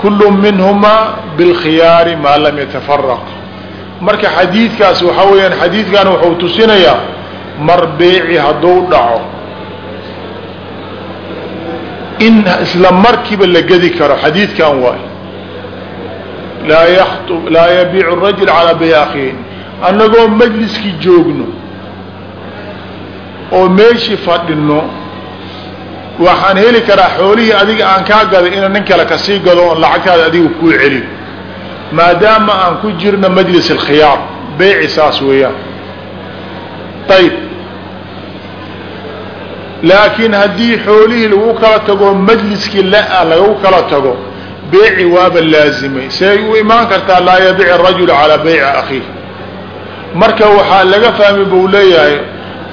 kulu minhumaa bilkhiyaari maa lam yatafaraq marka xadiidkaas waxaa weeyaan xadiidkan wuxuu tusinayaa mar beeci hadduu dhaco in isla markiiba la gedi karo xadiidkan waay laa yab laa yabiicu rajul calaa bayci akhiihi annagoo majliskii joogno oo meeshii fadhino waxaan heli karaa xoolihii adiga aan kaa gaday ina nin kale ka sii gado oon lacagtaada adiga kuu celiyo maadaama aan ku jirno majlis alkhiyaar beyci saas weeyaan. Ayb laakiin haddii xoolihii lagu kala tago majliskii la lagu kala tago beeci waaba laazimay. Say u imaan kartaa laa yabic rajul calaa bayci akhiih marka waxaa laga fahmi buu leeyahay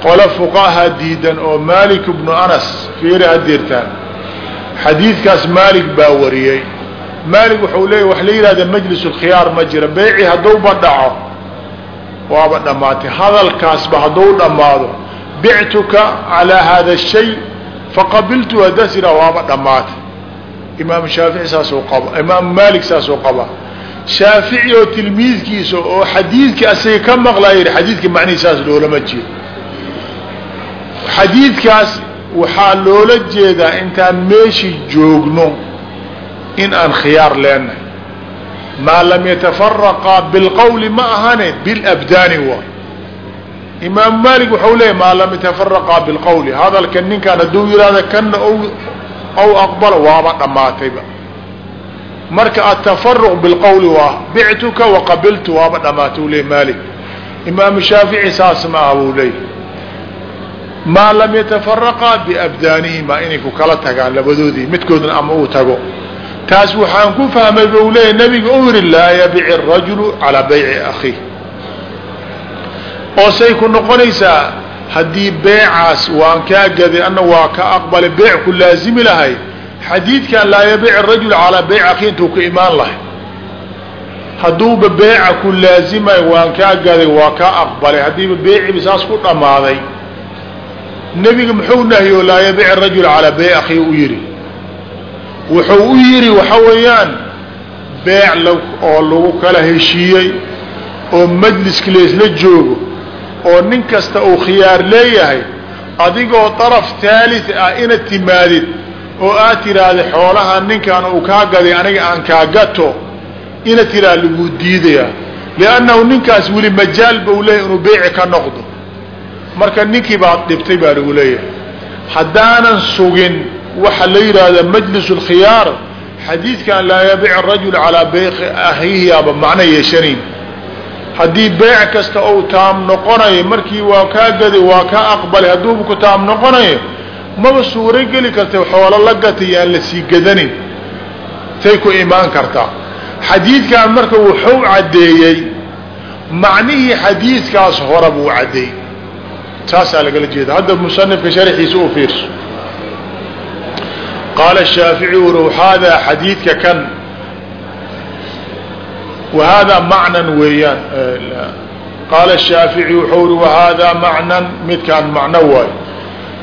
qolo fuqaha diidan oo malik bnu anas fiiri hadirtaan xadiidkaas maalik baa wariyey. Maalik wuxuu leeya wax la yidhahda majlis lkhiyaar ma jira. Beyci hadduuba dhaco waaba dhammaatay. Hadalkaasba hadduu dhammaado bictuka calaa hada shay faqabiltu haddaas yidhaha waaba dhammaatay. Imaam shaafici saasuu qaba imaam maalik saasuu qaba. Shaafici oo tilmiidkiisa oo xadiidka asaga ka maqlaa yidhi xadiidka macnihiisaas loolama jeedo xadiidkaas waxaa loola jeedaa intaan meeshii joogno in aan khiyaar leenahay maa lam yatafaraqa bilqowli ma ahane bilabdaani waay imaamu maalik waxau leeyahy maa lam yatafaraqa bilqowli hadalka ninkaan hadduu yihahda kana aw aqbala waaba dhammaatayba marka atafaruq bilqowli waa bictuka waqabiltu waaba dhamaatay u leey maalik. Imaamu shaafici saas ma aha buu leeyay maa lam yatafaraqa biabdaanihima inay ku kala tagaan labadoodii midkoodna ama uu tago. Taas waxaan ku fahmay bu leeyahy nabiga u yihi laa yabici rajulu calaa bayci akhiih. Oo say ku noqonaysaa haddii beecaas waan kaa gaday ana waa ka aqbalay beec ku laazimi lahay. Xadiidkan laa yabic rajul calaa bayci akhiih intuu ka imaan lahay. Hadduuba beeca ku laazimay waan kaa gaday waa kaa aqbalay. Haddiiba beeciba saas ku dhammaaday nebiga muxuu nahyo laa yabic rajul calaa bay akhi u yihi wuxuu u yihi waxa weeyaan beec oo lagu kala heshiiyey oo majliska laysla joogo oo nin kasta uu khiyaar leeyahay adigoo daraf taalith ah inaad timaadid oo aad tiraahda xoolaha ninkan uu kaa gaday aniga aan kaa gato inaad tiraha laguu diidayaa. Liannahu ninkaas weli majaal ba u leeyahy inuu beyci ka noqdo marka ninkii baad dhibtay baa lagu leeyahay. Haddaanan sugin waxa la yidhaahda majlis اlkhiyaar xadiidkan laa yabic rajul calaa beyqi ahiihi aba macno yeeshanayn haddii beyc kasta ou taam noqonayo markii waa kaa gaday waa kaa aqbalay hadduuba ku taam noqonayo maba suuro karta xoolo la gatay yaan la sii gadanin. Say ku imaan kartaa. Xadiidkan marka wuxuu caddeeyey macnihii xadiidkaas hore buu caddeeyey saasaa lagala jeeda hadda musanifka sharxiisa u fiirso. Qaala shaafici uri haadaa xadiidka kan. Wahada macnan weeyaan. Qaala shaafici wuxuu ri wahada macnan? Midkaan macno waay.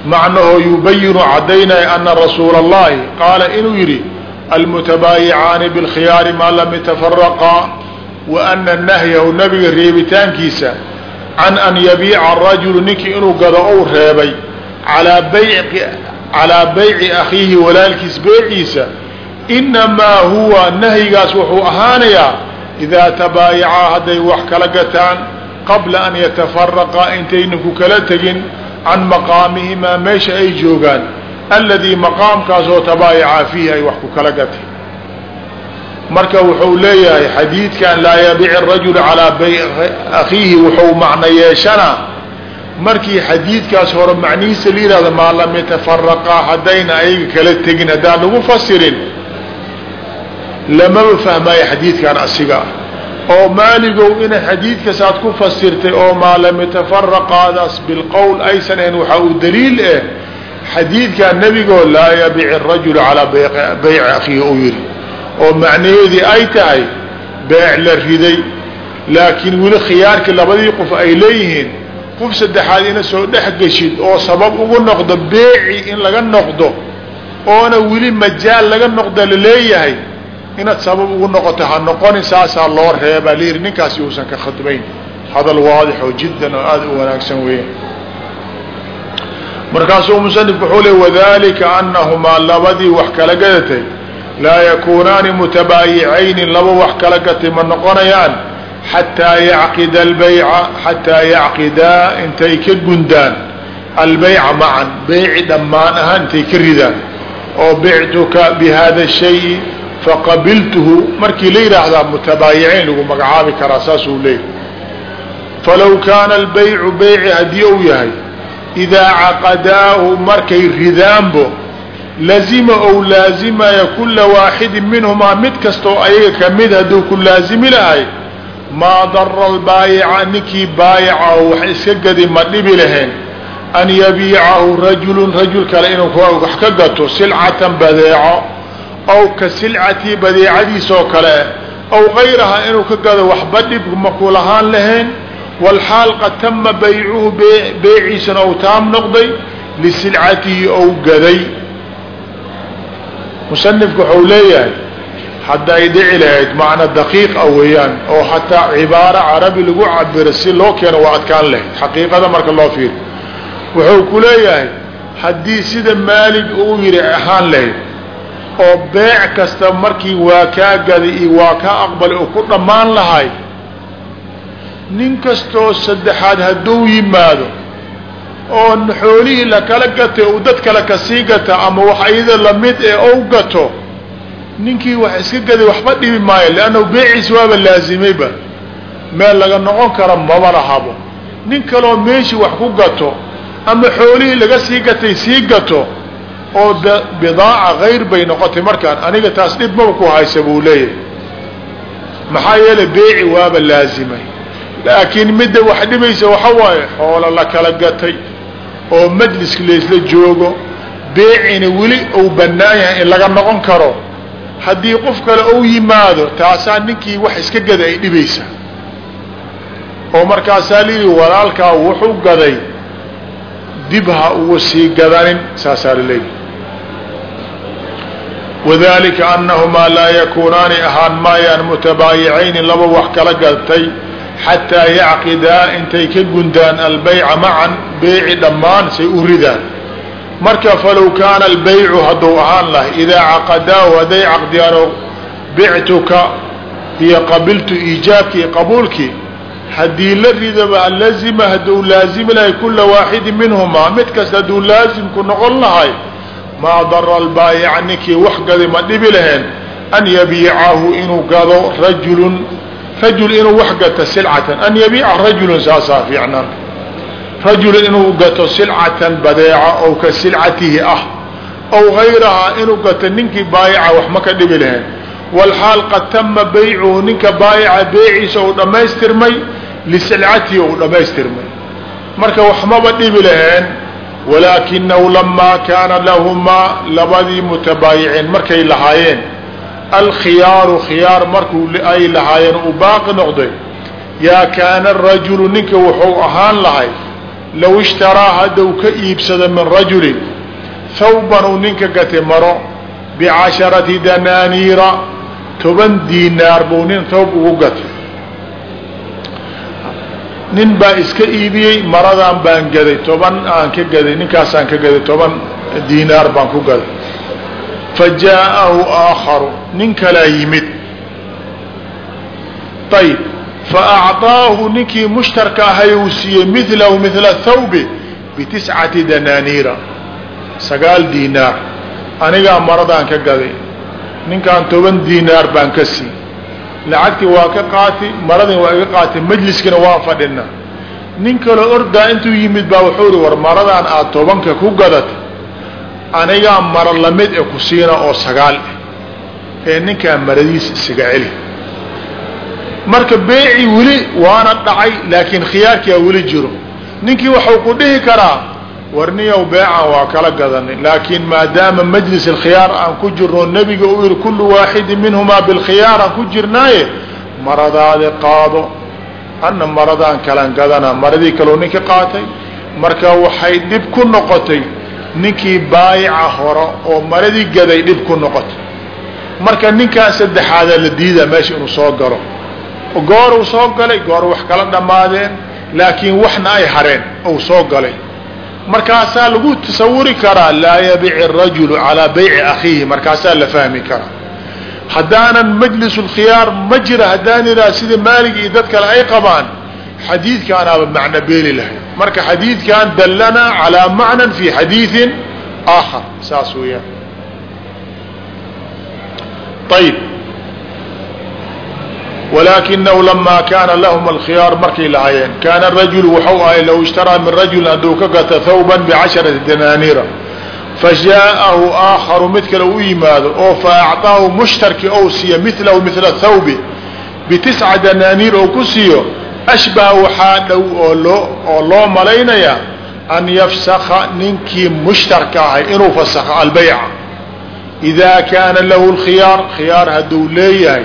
Macnahoo yubayinu caddaynaya ana rasuula allahi qaala inuu yidhi almutabaayicaani bilkhiyaari maa lam yatafaraqaa wa ana nahyahu nabiga reebitaankiisa can an yabiica arajulu ninkii inuu gado ou reebay calaa bayci akhiihi walaalkiis beeciisa inamaa huwa nahyigaas wuxuu ahaanayaa idaa tabaayacaa hadday wax kala gataan qabla an yatafaraqa intayna ku kala tegin can maqaamihimaa meesha ay joogaan alladii maqaamkaasoo tabaayacaa fiihi ay wax ku kala gatay marka wuxuu leeyahay xadiidkan laa yabiic rajul calaa bayci akhiihi wuxuu macno yeeshanaa markii xadiidkaas hore macnihiisa la yihahdo maa lam yatafaraqaa haddayna ayaga kala tegin haddaan lagu fasirin. Lamaba fahmaayo xadiidkan asiga. Oo maaligow inay xadiidkaas aad ku fasirtay oo maa lam yatafaraqaadaas bilqowl aysan ahayn waxaa uu daliil ah xadiidkan nebigoo laa yabiic rajul calaa bayci akhiihi uu yihi oo macnaheedii ay tahay beec la riday. Laakiin weli khiyaarkii labadii qof ay leeyihiin qof saddexaad ina soo dhex geshid oo sabab ugu noqdo beeci in laga noqdo oona weli majaal laga noqda la leeyahay inaad sabab ugu noqoto ha noqoni saasaa loo reebaa. Layidhi ninkaasi uusan ka khadbayn. Hadal waadix oo jiddan oo aada u wanaagsan weeya markaasuu musanifku wuxuu le wadalika anahumaa labadii wax kala gadatay laa yakuunaani mutabaayicayni laba wax kala gatay ma noqonayaan xataa yacqida albayca xataa yacqidaa intay ka gundaan. Albayca macan beyci dhammaan ahaan intay ka ridaan. Oo bictuka bihada shayi faqabiltuhu markii la yidhaahdaa mutabaayicayn lagu magacaabi karaa saasuu leeyay falow kaana albaycu beyci haddii uu yahay idaa caqadaahu markay ridaanbo lazima ou laazimaya kula waaxidin minhumaa mid kastoo ayaga ka mid hadduu ku laazimi lahay maa dara albaayica ninkii baayaca oo wax iska gadi ma dhibi lahayn an yabiicahu rajulun rajul kale inuu wax ka gato silcatan badeeco aw ka silcatii badeecadiisoo kale aw gayraha inuu ka gado waxba dhib maku lahaan lahayn walxaal qad tama baycuhu beeciisana ou taam noqday lisilcatihi ou gaday musanifku waxau leeyahay hadday dhici lahayd macna daqiiqa weeyaan oo hataa cibaaro carabi lagu cabiro si loo keeno waa adkaan lahayd xaqiiqada marka loo fiiro wuxuu ku leeyahay haddii sida maalig uu yidhi ahaan lahayd oo beec kasta markii waa kaa gaday iyo waa kaa aqbalay oo ku dhammaan lahay nin kastoo saddexaad hadduu yimaado oo xoolihii lakala gatay uu dad kale ka sii gata ama wax iyada la mid ee ou gato ninkii wax iska gaday waxba dhibi maayo leannahu beeciis waaba laazimayba meel laga noqon kara maba lahabo nin kaloo meeshii wax ku gato ama xoolihii laga sii gatay sii gato oo bidaaca hayr bay noqotay markaan aniga taas dhib maba ku haysa buu leeyahay. Maxaa yeelay beeci waaba laazimay. Laakiin midda wax dhibaysa waxa waaye xoolo la kala gatay oo majliska laysla joogo beecina weli uu bannaan yahay in laga noqon karo. Haddii qof kale ou yimaado taasaa ninkii wax iska gada ay dhibaysa. Oo markaasaa layidhi walaalkaa wuxuu gaday dib ha ugu sii gadanin saasaa laleeyahy wadalika anahumaa laa yakuunaani ahaan maayaan mutabaayicayni laba wax kala gatay xataa yacqidaa intay ka gundaan albayca macan beyci dhammaan say u ridaan marka falow kaana albaycu hadduu ahaan lahay idaa caqadaahu hadday caqdiyaano bictuka iyo qabiltu iijaabkii qabuulkii haddii la ridaba lazima hadduu laazimi lahay kula waaxidin minhumaa mid kasta hadduu laazimku noqon lahay maa dara albaayica ninkii wax gaday ma dhibi laheen an yabiicahu inuu gado rajulun rajul inuu wax gato silcatan an yabiica rajulun saasaa fiicnaan. Rajulun inuu gato silcatan badeeca oo ka silcatihi ah aw gayrahaa inuu gato ninkii baayica wax ma ka dhibi laheen walxaal qad tama baycuhu ninka baayica beeciisa uu dhammaystirmay lisilcatihi uu dhammaystirmay. Marka wax maba dhibi laheen walaakinahu lamaa kaana lahumaa labadii mutabaayiciin markay lahaayeen alkhiyaaru khiyaar markuu ay lahaayeen uu baaqi noqday. Yaa kaana rajulu ninka wuxuu ahaan lahay low ishtaraa hadduu ka iibsado min rajulin thawban uu ninka gatay maro bicasharati danaaniira toban diinaar buu nin thawb ugu gatay. Nin baa iska iibiyey maradan baan gaday toban aan ka gaday ninkaasaan ka gaday toban diinaar baan ku gaday fa jaa'ahu aakharu nin kalaa yimid. ayb fa acطaahu ninkii mushtarka ahay uu siiyey milahu mila thawbi bitiscati danaaniira sagaal diinaar anigaa maradaan ka gaday ninkaan toban diinaar baan ka sii lacagtii waa ka qaati maradin waa iga qaatay majliskana waan fadhina nin kaloo ordaa intuu yimid baa wuxuu ihi war maradaan aad tobanka ku gadatay anigaa mara la mid e ku siina oo sagaal ah ee ninkaa maradiisa isaga celi. Marka beeci weli waana dhacay laakiin khiyaarkiaa weli jiro. Ninkii waxuu ku dhihi karaa warniyow beecan waa kala gadanay laakiin maadaama majlis alkhiyaar aan ku jirno nebiga uu yihi kullu waaxidin minhumaa bilkhiyaar aan ku jirnaaye maradaadi qaado. Anna maradaan kalan gadanaa maradii kaloo ninka qaatay. Marka waxay dhib ku noqotay ninkii baayica horo oo maradii gaday dhib ku noqotay marka ninkaan saddexaada la diidaa meesha inuu soo galo. Gooruu soo galay goor wax kala dhammaadeen laakiin waxna ay hareen ou soo galay. Markaasaa lagu tasawuri karaa laa yabici rajulu calaa bayci akhiihi markaasaa la fahmi karaa. Haddaanan majlis lkhiyaar ma jira haddaan iraa sida maalig iyo dad kale ay qabaan xadiidkaanaaba macno beeli lahay marka xadiidkan dallanaa calaa macnan fi xadiidin aakhar. Saas weeyaan. Ayb walaakinahu lamaa kaana lahum alkhiyaar markay lahaayeen kaana rajulu waxau ahay low ishtaraa min rajulin hadduu ka gata thawban bicasharati danaaniira fajaa'ahu aakharu mid kale u yimaado oo fa acطaahu mushtarki ou siiya milahu mila thawbi bitisca danaaniir ou ku siiyo ashbaha waxaa dhow oo loo oo loo malaynayaa an yafsaka ninkii mushtarka ahay inuu fasakho albayca. Idaa kaana lahu lkhiyaar khiyaar hadduu leeyahay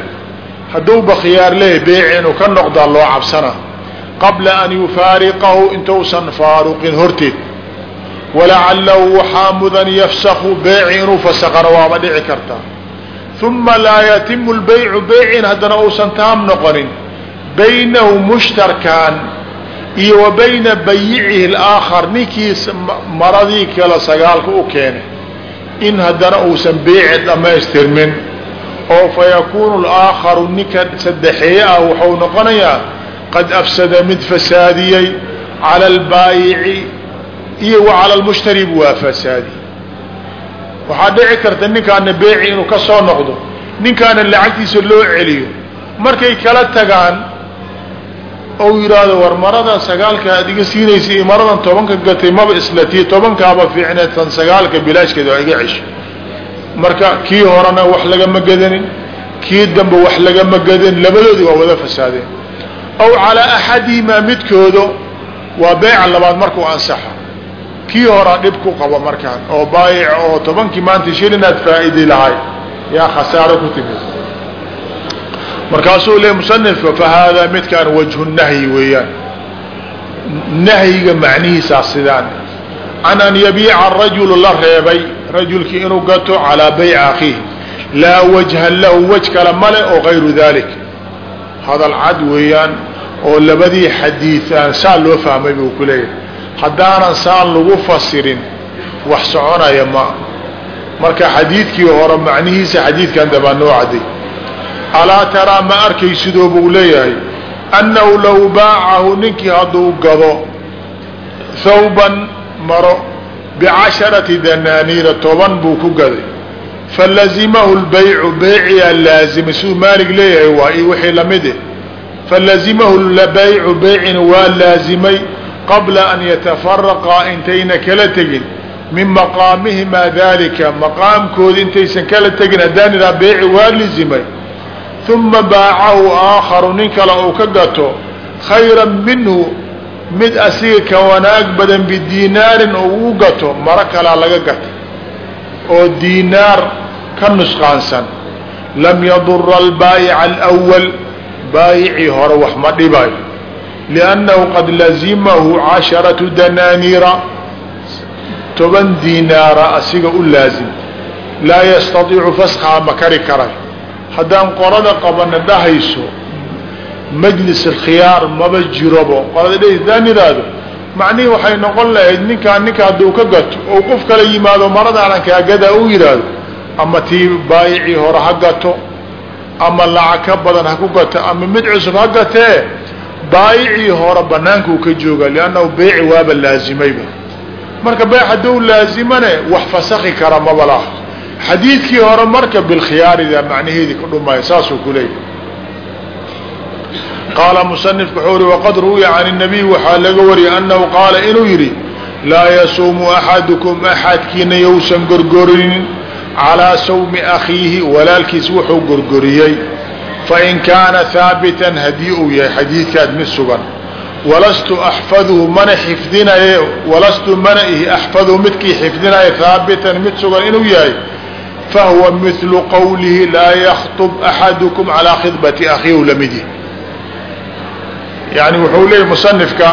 hadduuba khiyaar leeyahy beeci inuu ka noqdaa loo cabsana. Qabla an yufaariqahu intuusan faaruqin horteed. Walacalahu waxaa mudan yafsaku beeci inuu fasaqana waaba dhici kartaa uma laa yatimu lbaycu beycin haddana uusan taam noqonin baynahu mushtarkan iyo wa bayna bayicihi alaakhar ninkii maradii kale sagaalka u keenay in haddana uusan beeci dhammaystirmin oo fayakuunu alaakharu ninka saddexeeye ah wuxuu noqonayaa qad afsada mid fasaadiyey cala albaayici iyo wa cala almushtari bu waa fasaadi waxaa dhici karta ninkaana beeci inuu ka soo noqdo ninkaana lacagtiisa loo celiyo markay kala tagaan ou yidhaahdo war maradan sagaalka aad iga siinaysa iyo maradan tobanka gatay maba islatii tobankaaba fiicneed tan sagaalka bilaashkeeda waa iga cesho marka kii horena wax lagama gadanin kii dambe wax lagama gadanin labadoodii waa wada fasaadeen. Aw calaa axadihimaa midkoodo waa beeca labaad markuu ansaxo. Kii horaa dhib ku qabo markaan oo baayic oo tobankii maanta shilinaad faa'iidi lahay yaa khasaaro ku timid markaasuu le musanifka fa haadaa midkaan wajhu nahyi weeyaan. Nahyiga macnihiisaa sidaan. Can an yabiica rajulu la reebay rajulkii inuu gato calaa bayci akhiihi. Laa wajhan lahu wej kale male oo gayru dalik hadal cad weeyaan oo labadii xadiiaan saa loo fahmay buu ku leeyahay. Haddaanan saan lagu fasirin wax soconaya ma. Marka xadiidkii hore macnihiisa xadiidkan dabaa noo caday alaa taraa ma arkaysidoo buu leeyahay annahu low baacahu ninkii hadduu gado thawban maro bicasharati danaaniira toban buu ku gaday falazimahu lbaycu beyciyaa laazimay siduu maalig leeyahay waa i wixii la mid eh. Falazimahu baycu beycina waa laazimay qabla an yatafaraqa intayna kala tegin. Min maqaamihimaa dalika maqaamkoodi intaysan kala tegin haddaan idaa beyci waa lizimay uma baacahu aakharu nin kale uu ka gato khayra minhu mid asiga ka wanaag badan bidiinaarin uu gato maro kalaa laga gatay oo diinaar ka nusqaansan. Lam yadura albaayica alأwal baayicii hore wax ma dhibayo liannahu qad lazimahu casharatu danaaniira toban diinaara asiga u laazim. Laa yastaiicu faskhaa ma kari karay haddaan qolada qabana dhahayso majlis alkhiyaar maba jirobo. Qolada dhehis daan yidhaahdo macnihii waxay noqon lahayd ninkaan ninka hadduu ka gato oo qof kala yimaado maradaanan kaagadaa u yidhaahdo ama tii baayicii hore ha gato ama lacag ka badan ha ku gato ama mid cusub ha gatee baayicii hore banaanka ka jooga liannahu beyci waaba laazimayba marka beyc hadduu laazimane wax fasakhi kara maba xadiidkii hore marka bilkhiyaarida macnaheedii ku dhumaya saasuu ku leeyahy qaala musanifku wuxuu ihi waqad ruwiya can الnabiy waxaa laga wariyay annahu qaala inuu yidhi laa yasuumu axadukum axadkiina yowsan gorgorinin calaa sawmi akhiihi walaalkiis wuxuu gorgoriyey. Fain kaana haabitan haddii uu yahay xadiidkaad mid sugan. Walastu axfaduhu mana xifdinaye walastu mana ihi axfaduhu midkii xifdinaya haabitan mid sugan inuu yahay fahuwa midlu qowlihi laa yakhtub axadukum calaa khidbati akhiihi lamidih yani wuxuu leeyahy musanifka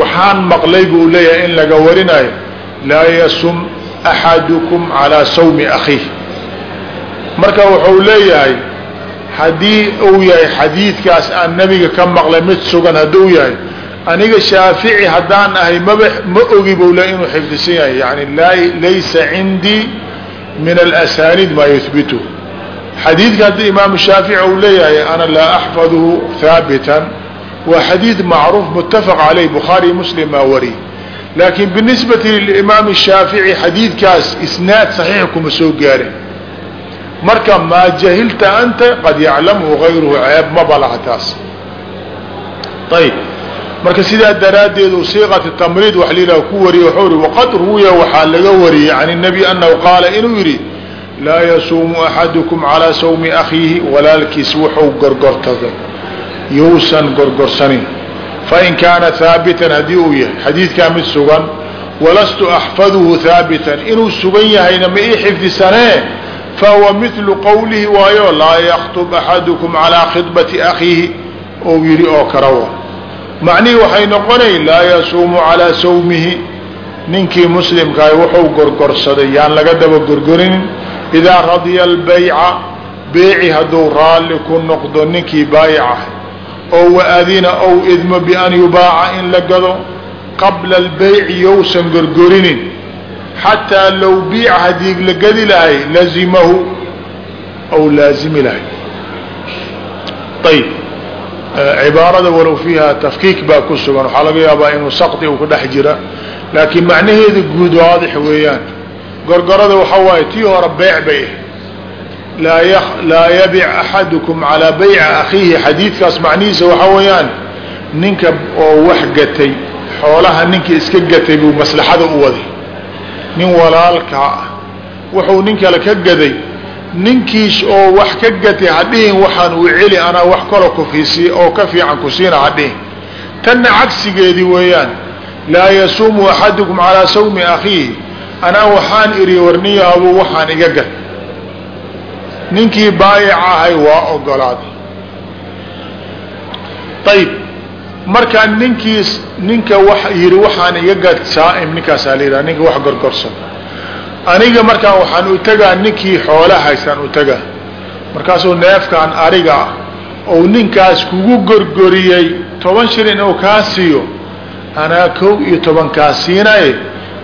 waxaan maqlay buu leeyahay in laga warinayo laa yasum axadukum calaa sawmi akhiih marka wuxuu leeyahay haddii uu yahay xadiidkaas aan nabiga ka maqlay mid sugan hadduu yahay aniga shaafici haddaan ahay maba ma ogi buu le inuu xifdisan yahay yani laysa cindii min alasaniid maa yuhbitu xadiidka haddii imaamu shaafici uu leeyahay ana laa axfaduhu haabitan waa xadiid macruuf mutafaq caleyh bukhaari muslim maa wari laakiin binisbati lilimaam shaafici xadiidkaas isnaad saxiix kuma soo gaarin marka maa jahilta anta qad yaclamhu gayruhu ceeb maba laha taas ayb marka sidaa daraaddeed u siiqati tamriid wax lilah ku wariye wuxuu ihi waqad ruwiya waxaa laga wariyey can الnabiy anahu qaala inuu yidhi laa yasuumu axadukum calaa sawmi akhiihi walaalkiis wuxuu gorgortaday yousan gorgorsanin. Fain kaana haabitan haddii uu yahay xadiidkaa mid sugan walastu axfaduhu haabitan inuu sugan yahayna ma ii xifdisanee? Fahuwa midlu qowlihi waayo laa yakhtub axadukum calaa khidbati akhiihi ou yidhi oo karawa macnihii waxay noqonay laa yasuumu calaa sawmihi. Ninkii muslimkaah wuxuu gorgorsaday yaan laga daba gorgorinin. Idaa radiya albayca beeci hadduu raalli ku noqdo ninkii baayicah oo waadina ow idmo bian yubaaca in la gado qabla albeyci yousan gorgorinin. Xataa low biica haddii la gadi lahay lazimahu. Aw laazimi lahay. Ayb cibaarada walow fiiha tafkiik baa ku sugan. Waxaa laga yaabaa inuu sakdi uu ka dhex jira. Laakiin macnaheeda guud waadix weeyaan. Gorgorada waxaa waaye tii hore beyc bay laa yabic axadukum calaa bayci akhiihi. Xadiidkaas macnihiisa waxaa weeyaan ninka oo wax gatay xoolaha ninka iska gatay buu maslaxada u waday. Nin walaalkaa ah. Wuxuu nin kale ka gaday ninkiis oo wax ka gatay hadhihin waxaan celi anaa wax kalo kufiisi oo ka fiican kusiina hadhihin. Tanna cagsigeedii weeyaan laa yasuumu axadukum calaa sawmi akhiihi. Anaa waxaan idhi warniyahabu waxaan iga gat ninkii baayic ahay waa ogolaaday ayib markaa ninkiis ninka wa yidhi waxaan iga gad saa'im ninkaasaa la yidhaha ninka wax gorgorsan aniga markaan waxaan u tagaa ninkii xoola haystaan u tagaa. Markaasuu neefkaan ariga ou ninkaas kugu gorgoriyey toban shilin oo kaa siiyo. Anaa kow iyo toban kaa siinaye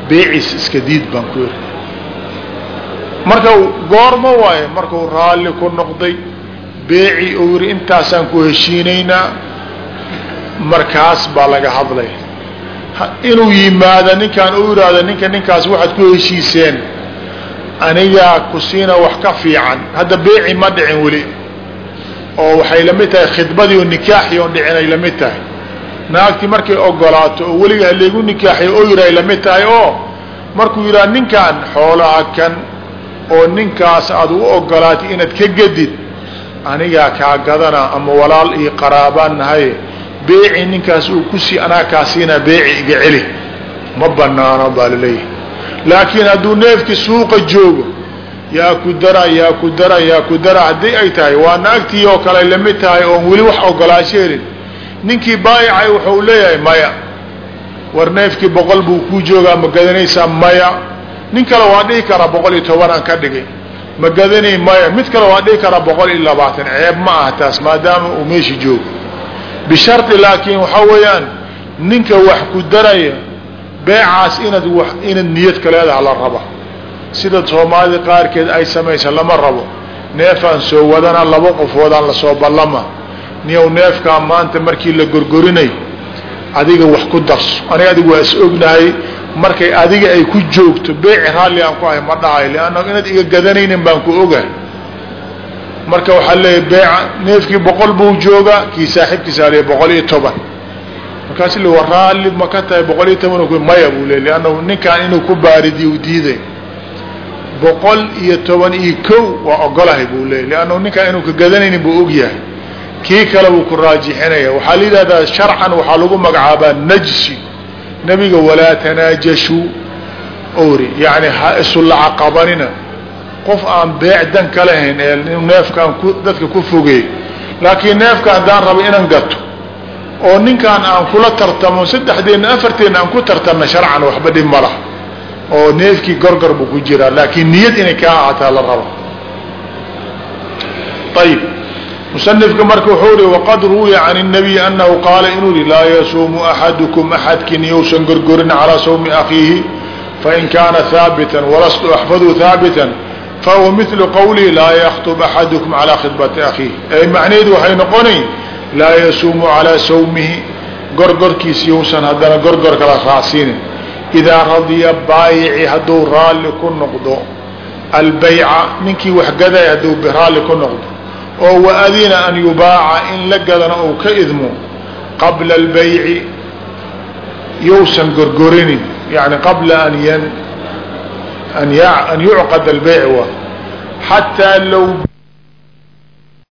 beeciis iska diid baan ku iri marka goormo waaye markuu raalli ku noqday beeci uu yidhi intaasaan ku heshiinaynaa. Markaas baa laga hadlay inuu yimaado ninkaan u yidhaahdo ninka ninkaas waxaad ku heshiiseen anigaa ku siina wax ka fiican. Hadda beeci ma dhicin weli. Oo waxay la mid tahay khidbadii oo nikaaxii oon dhicin ay la mid tahay. Naagtii markay ogolaato oo weliga halaygu nikaaxiy oo yidhi ay la mid tahay oo markuu yidhaha ninkaan xoolaha kan oo ninkaas aad u ogolaatay inaad ka gedid anigaa kaa gadana ama walaal iyo qaraabaan nahay beeci ninkaas uu ku sii anaa kaa siinaa beeci iga celi. Ma banaano baa la leeyahay laakiin hadduu neefkii suuqa joogo yaa ku dara yaa ku dara yaa ku dara haddii ay tahay waa naagtii oo kale la mid tahay oon weli wax ogolaasho helin. Ninkii baayacay wuxuu leeyahay maya war neefkii boqol buu kuu joogaa ma gadanaysaa maya. Nin kale waa dhihi karaa boqol iyo toban aan ka dhigay. Ma gadanay maya mid kale waa dhihi karaa boqol iyo labaatan ceeb ma aha taas maadaama uu meesha joogo bishardi laakiin waxaa weeyaan ninka wax ku daraya beecaas inaad inaad niyad ka leedaha la raba. Sida soomaalida qaarkeed ay samaysa lama rabo. Neefaan soo wadana laba qofoodaan la soo ballama. Niyow neefkaa maanta markii la gorgorinay adiga wax ku darso. Aniga adiga waa is ognahay markay adiga ay ku joogto beeci raalli aan ku ahay ma dhahay. Lianna inaad iga gadanaynin baan ku ogahay marka waxaa leeyahy beeca neefkii boqol buu joogaa kii saaxiibkiisa leeya boqol iyo toban. Markaas le wa raalli ma ka tahay boqol iyo toban maya buu le liannahu ninkaan inuu ku baaridiy u diiday. Boqol iyo toban iyo kow waa ogolahay buu leeyay liannahu ninkaan inuu ka gadanaynin buu ogyahay kii kale buu ku raajixinaya. Waxaa la yidhahdaa sharcan waxaa lagu magacaabaa najsi. Nebiga walaa tanaajashuu ori yani ha isu laca qabanina qof aan beec ka lahayn ee neefkaan dadka ku fogeey laakiin neefka haddaan rabo inaan gato oo ninkaan aan kula tartamo saddexdeenna afarteenna aan ku tartanna sharcan waxba dhib ma laha oo neefkii gorgor buu ku jiraa laakiin niyad inay kaa ahaataa la rabo. Ayib musanifka marka wuxuu ihi waqad ruwiya can الnabiy anahu qaala inuu yihi laa yasuumu axadukum axadkin yousan gorgorin calaa sawmi akhiihi fain kaana haabita walastu axfadu haabita fahuwa milu qawlihi laa yakhtub axadukum calaa khidbati akhiih ay macnaheedu waxay noqonayn laa yasuumu calaa sawmihi gorgorkiis yousan haddana gorgor kala raacsiinin idaa radiya baayici hadduu raalli ku noqdo albayca ninkii wax gaday hadduu raalli ku noqdo oo waadina an yubaaca in la gadana uu ka idmo qabla albayci yousan gorgorinin yani qabla an an yucqad albeyc wa xataa low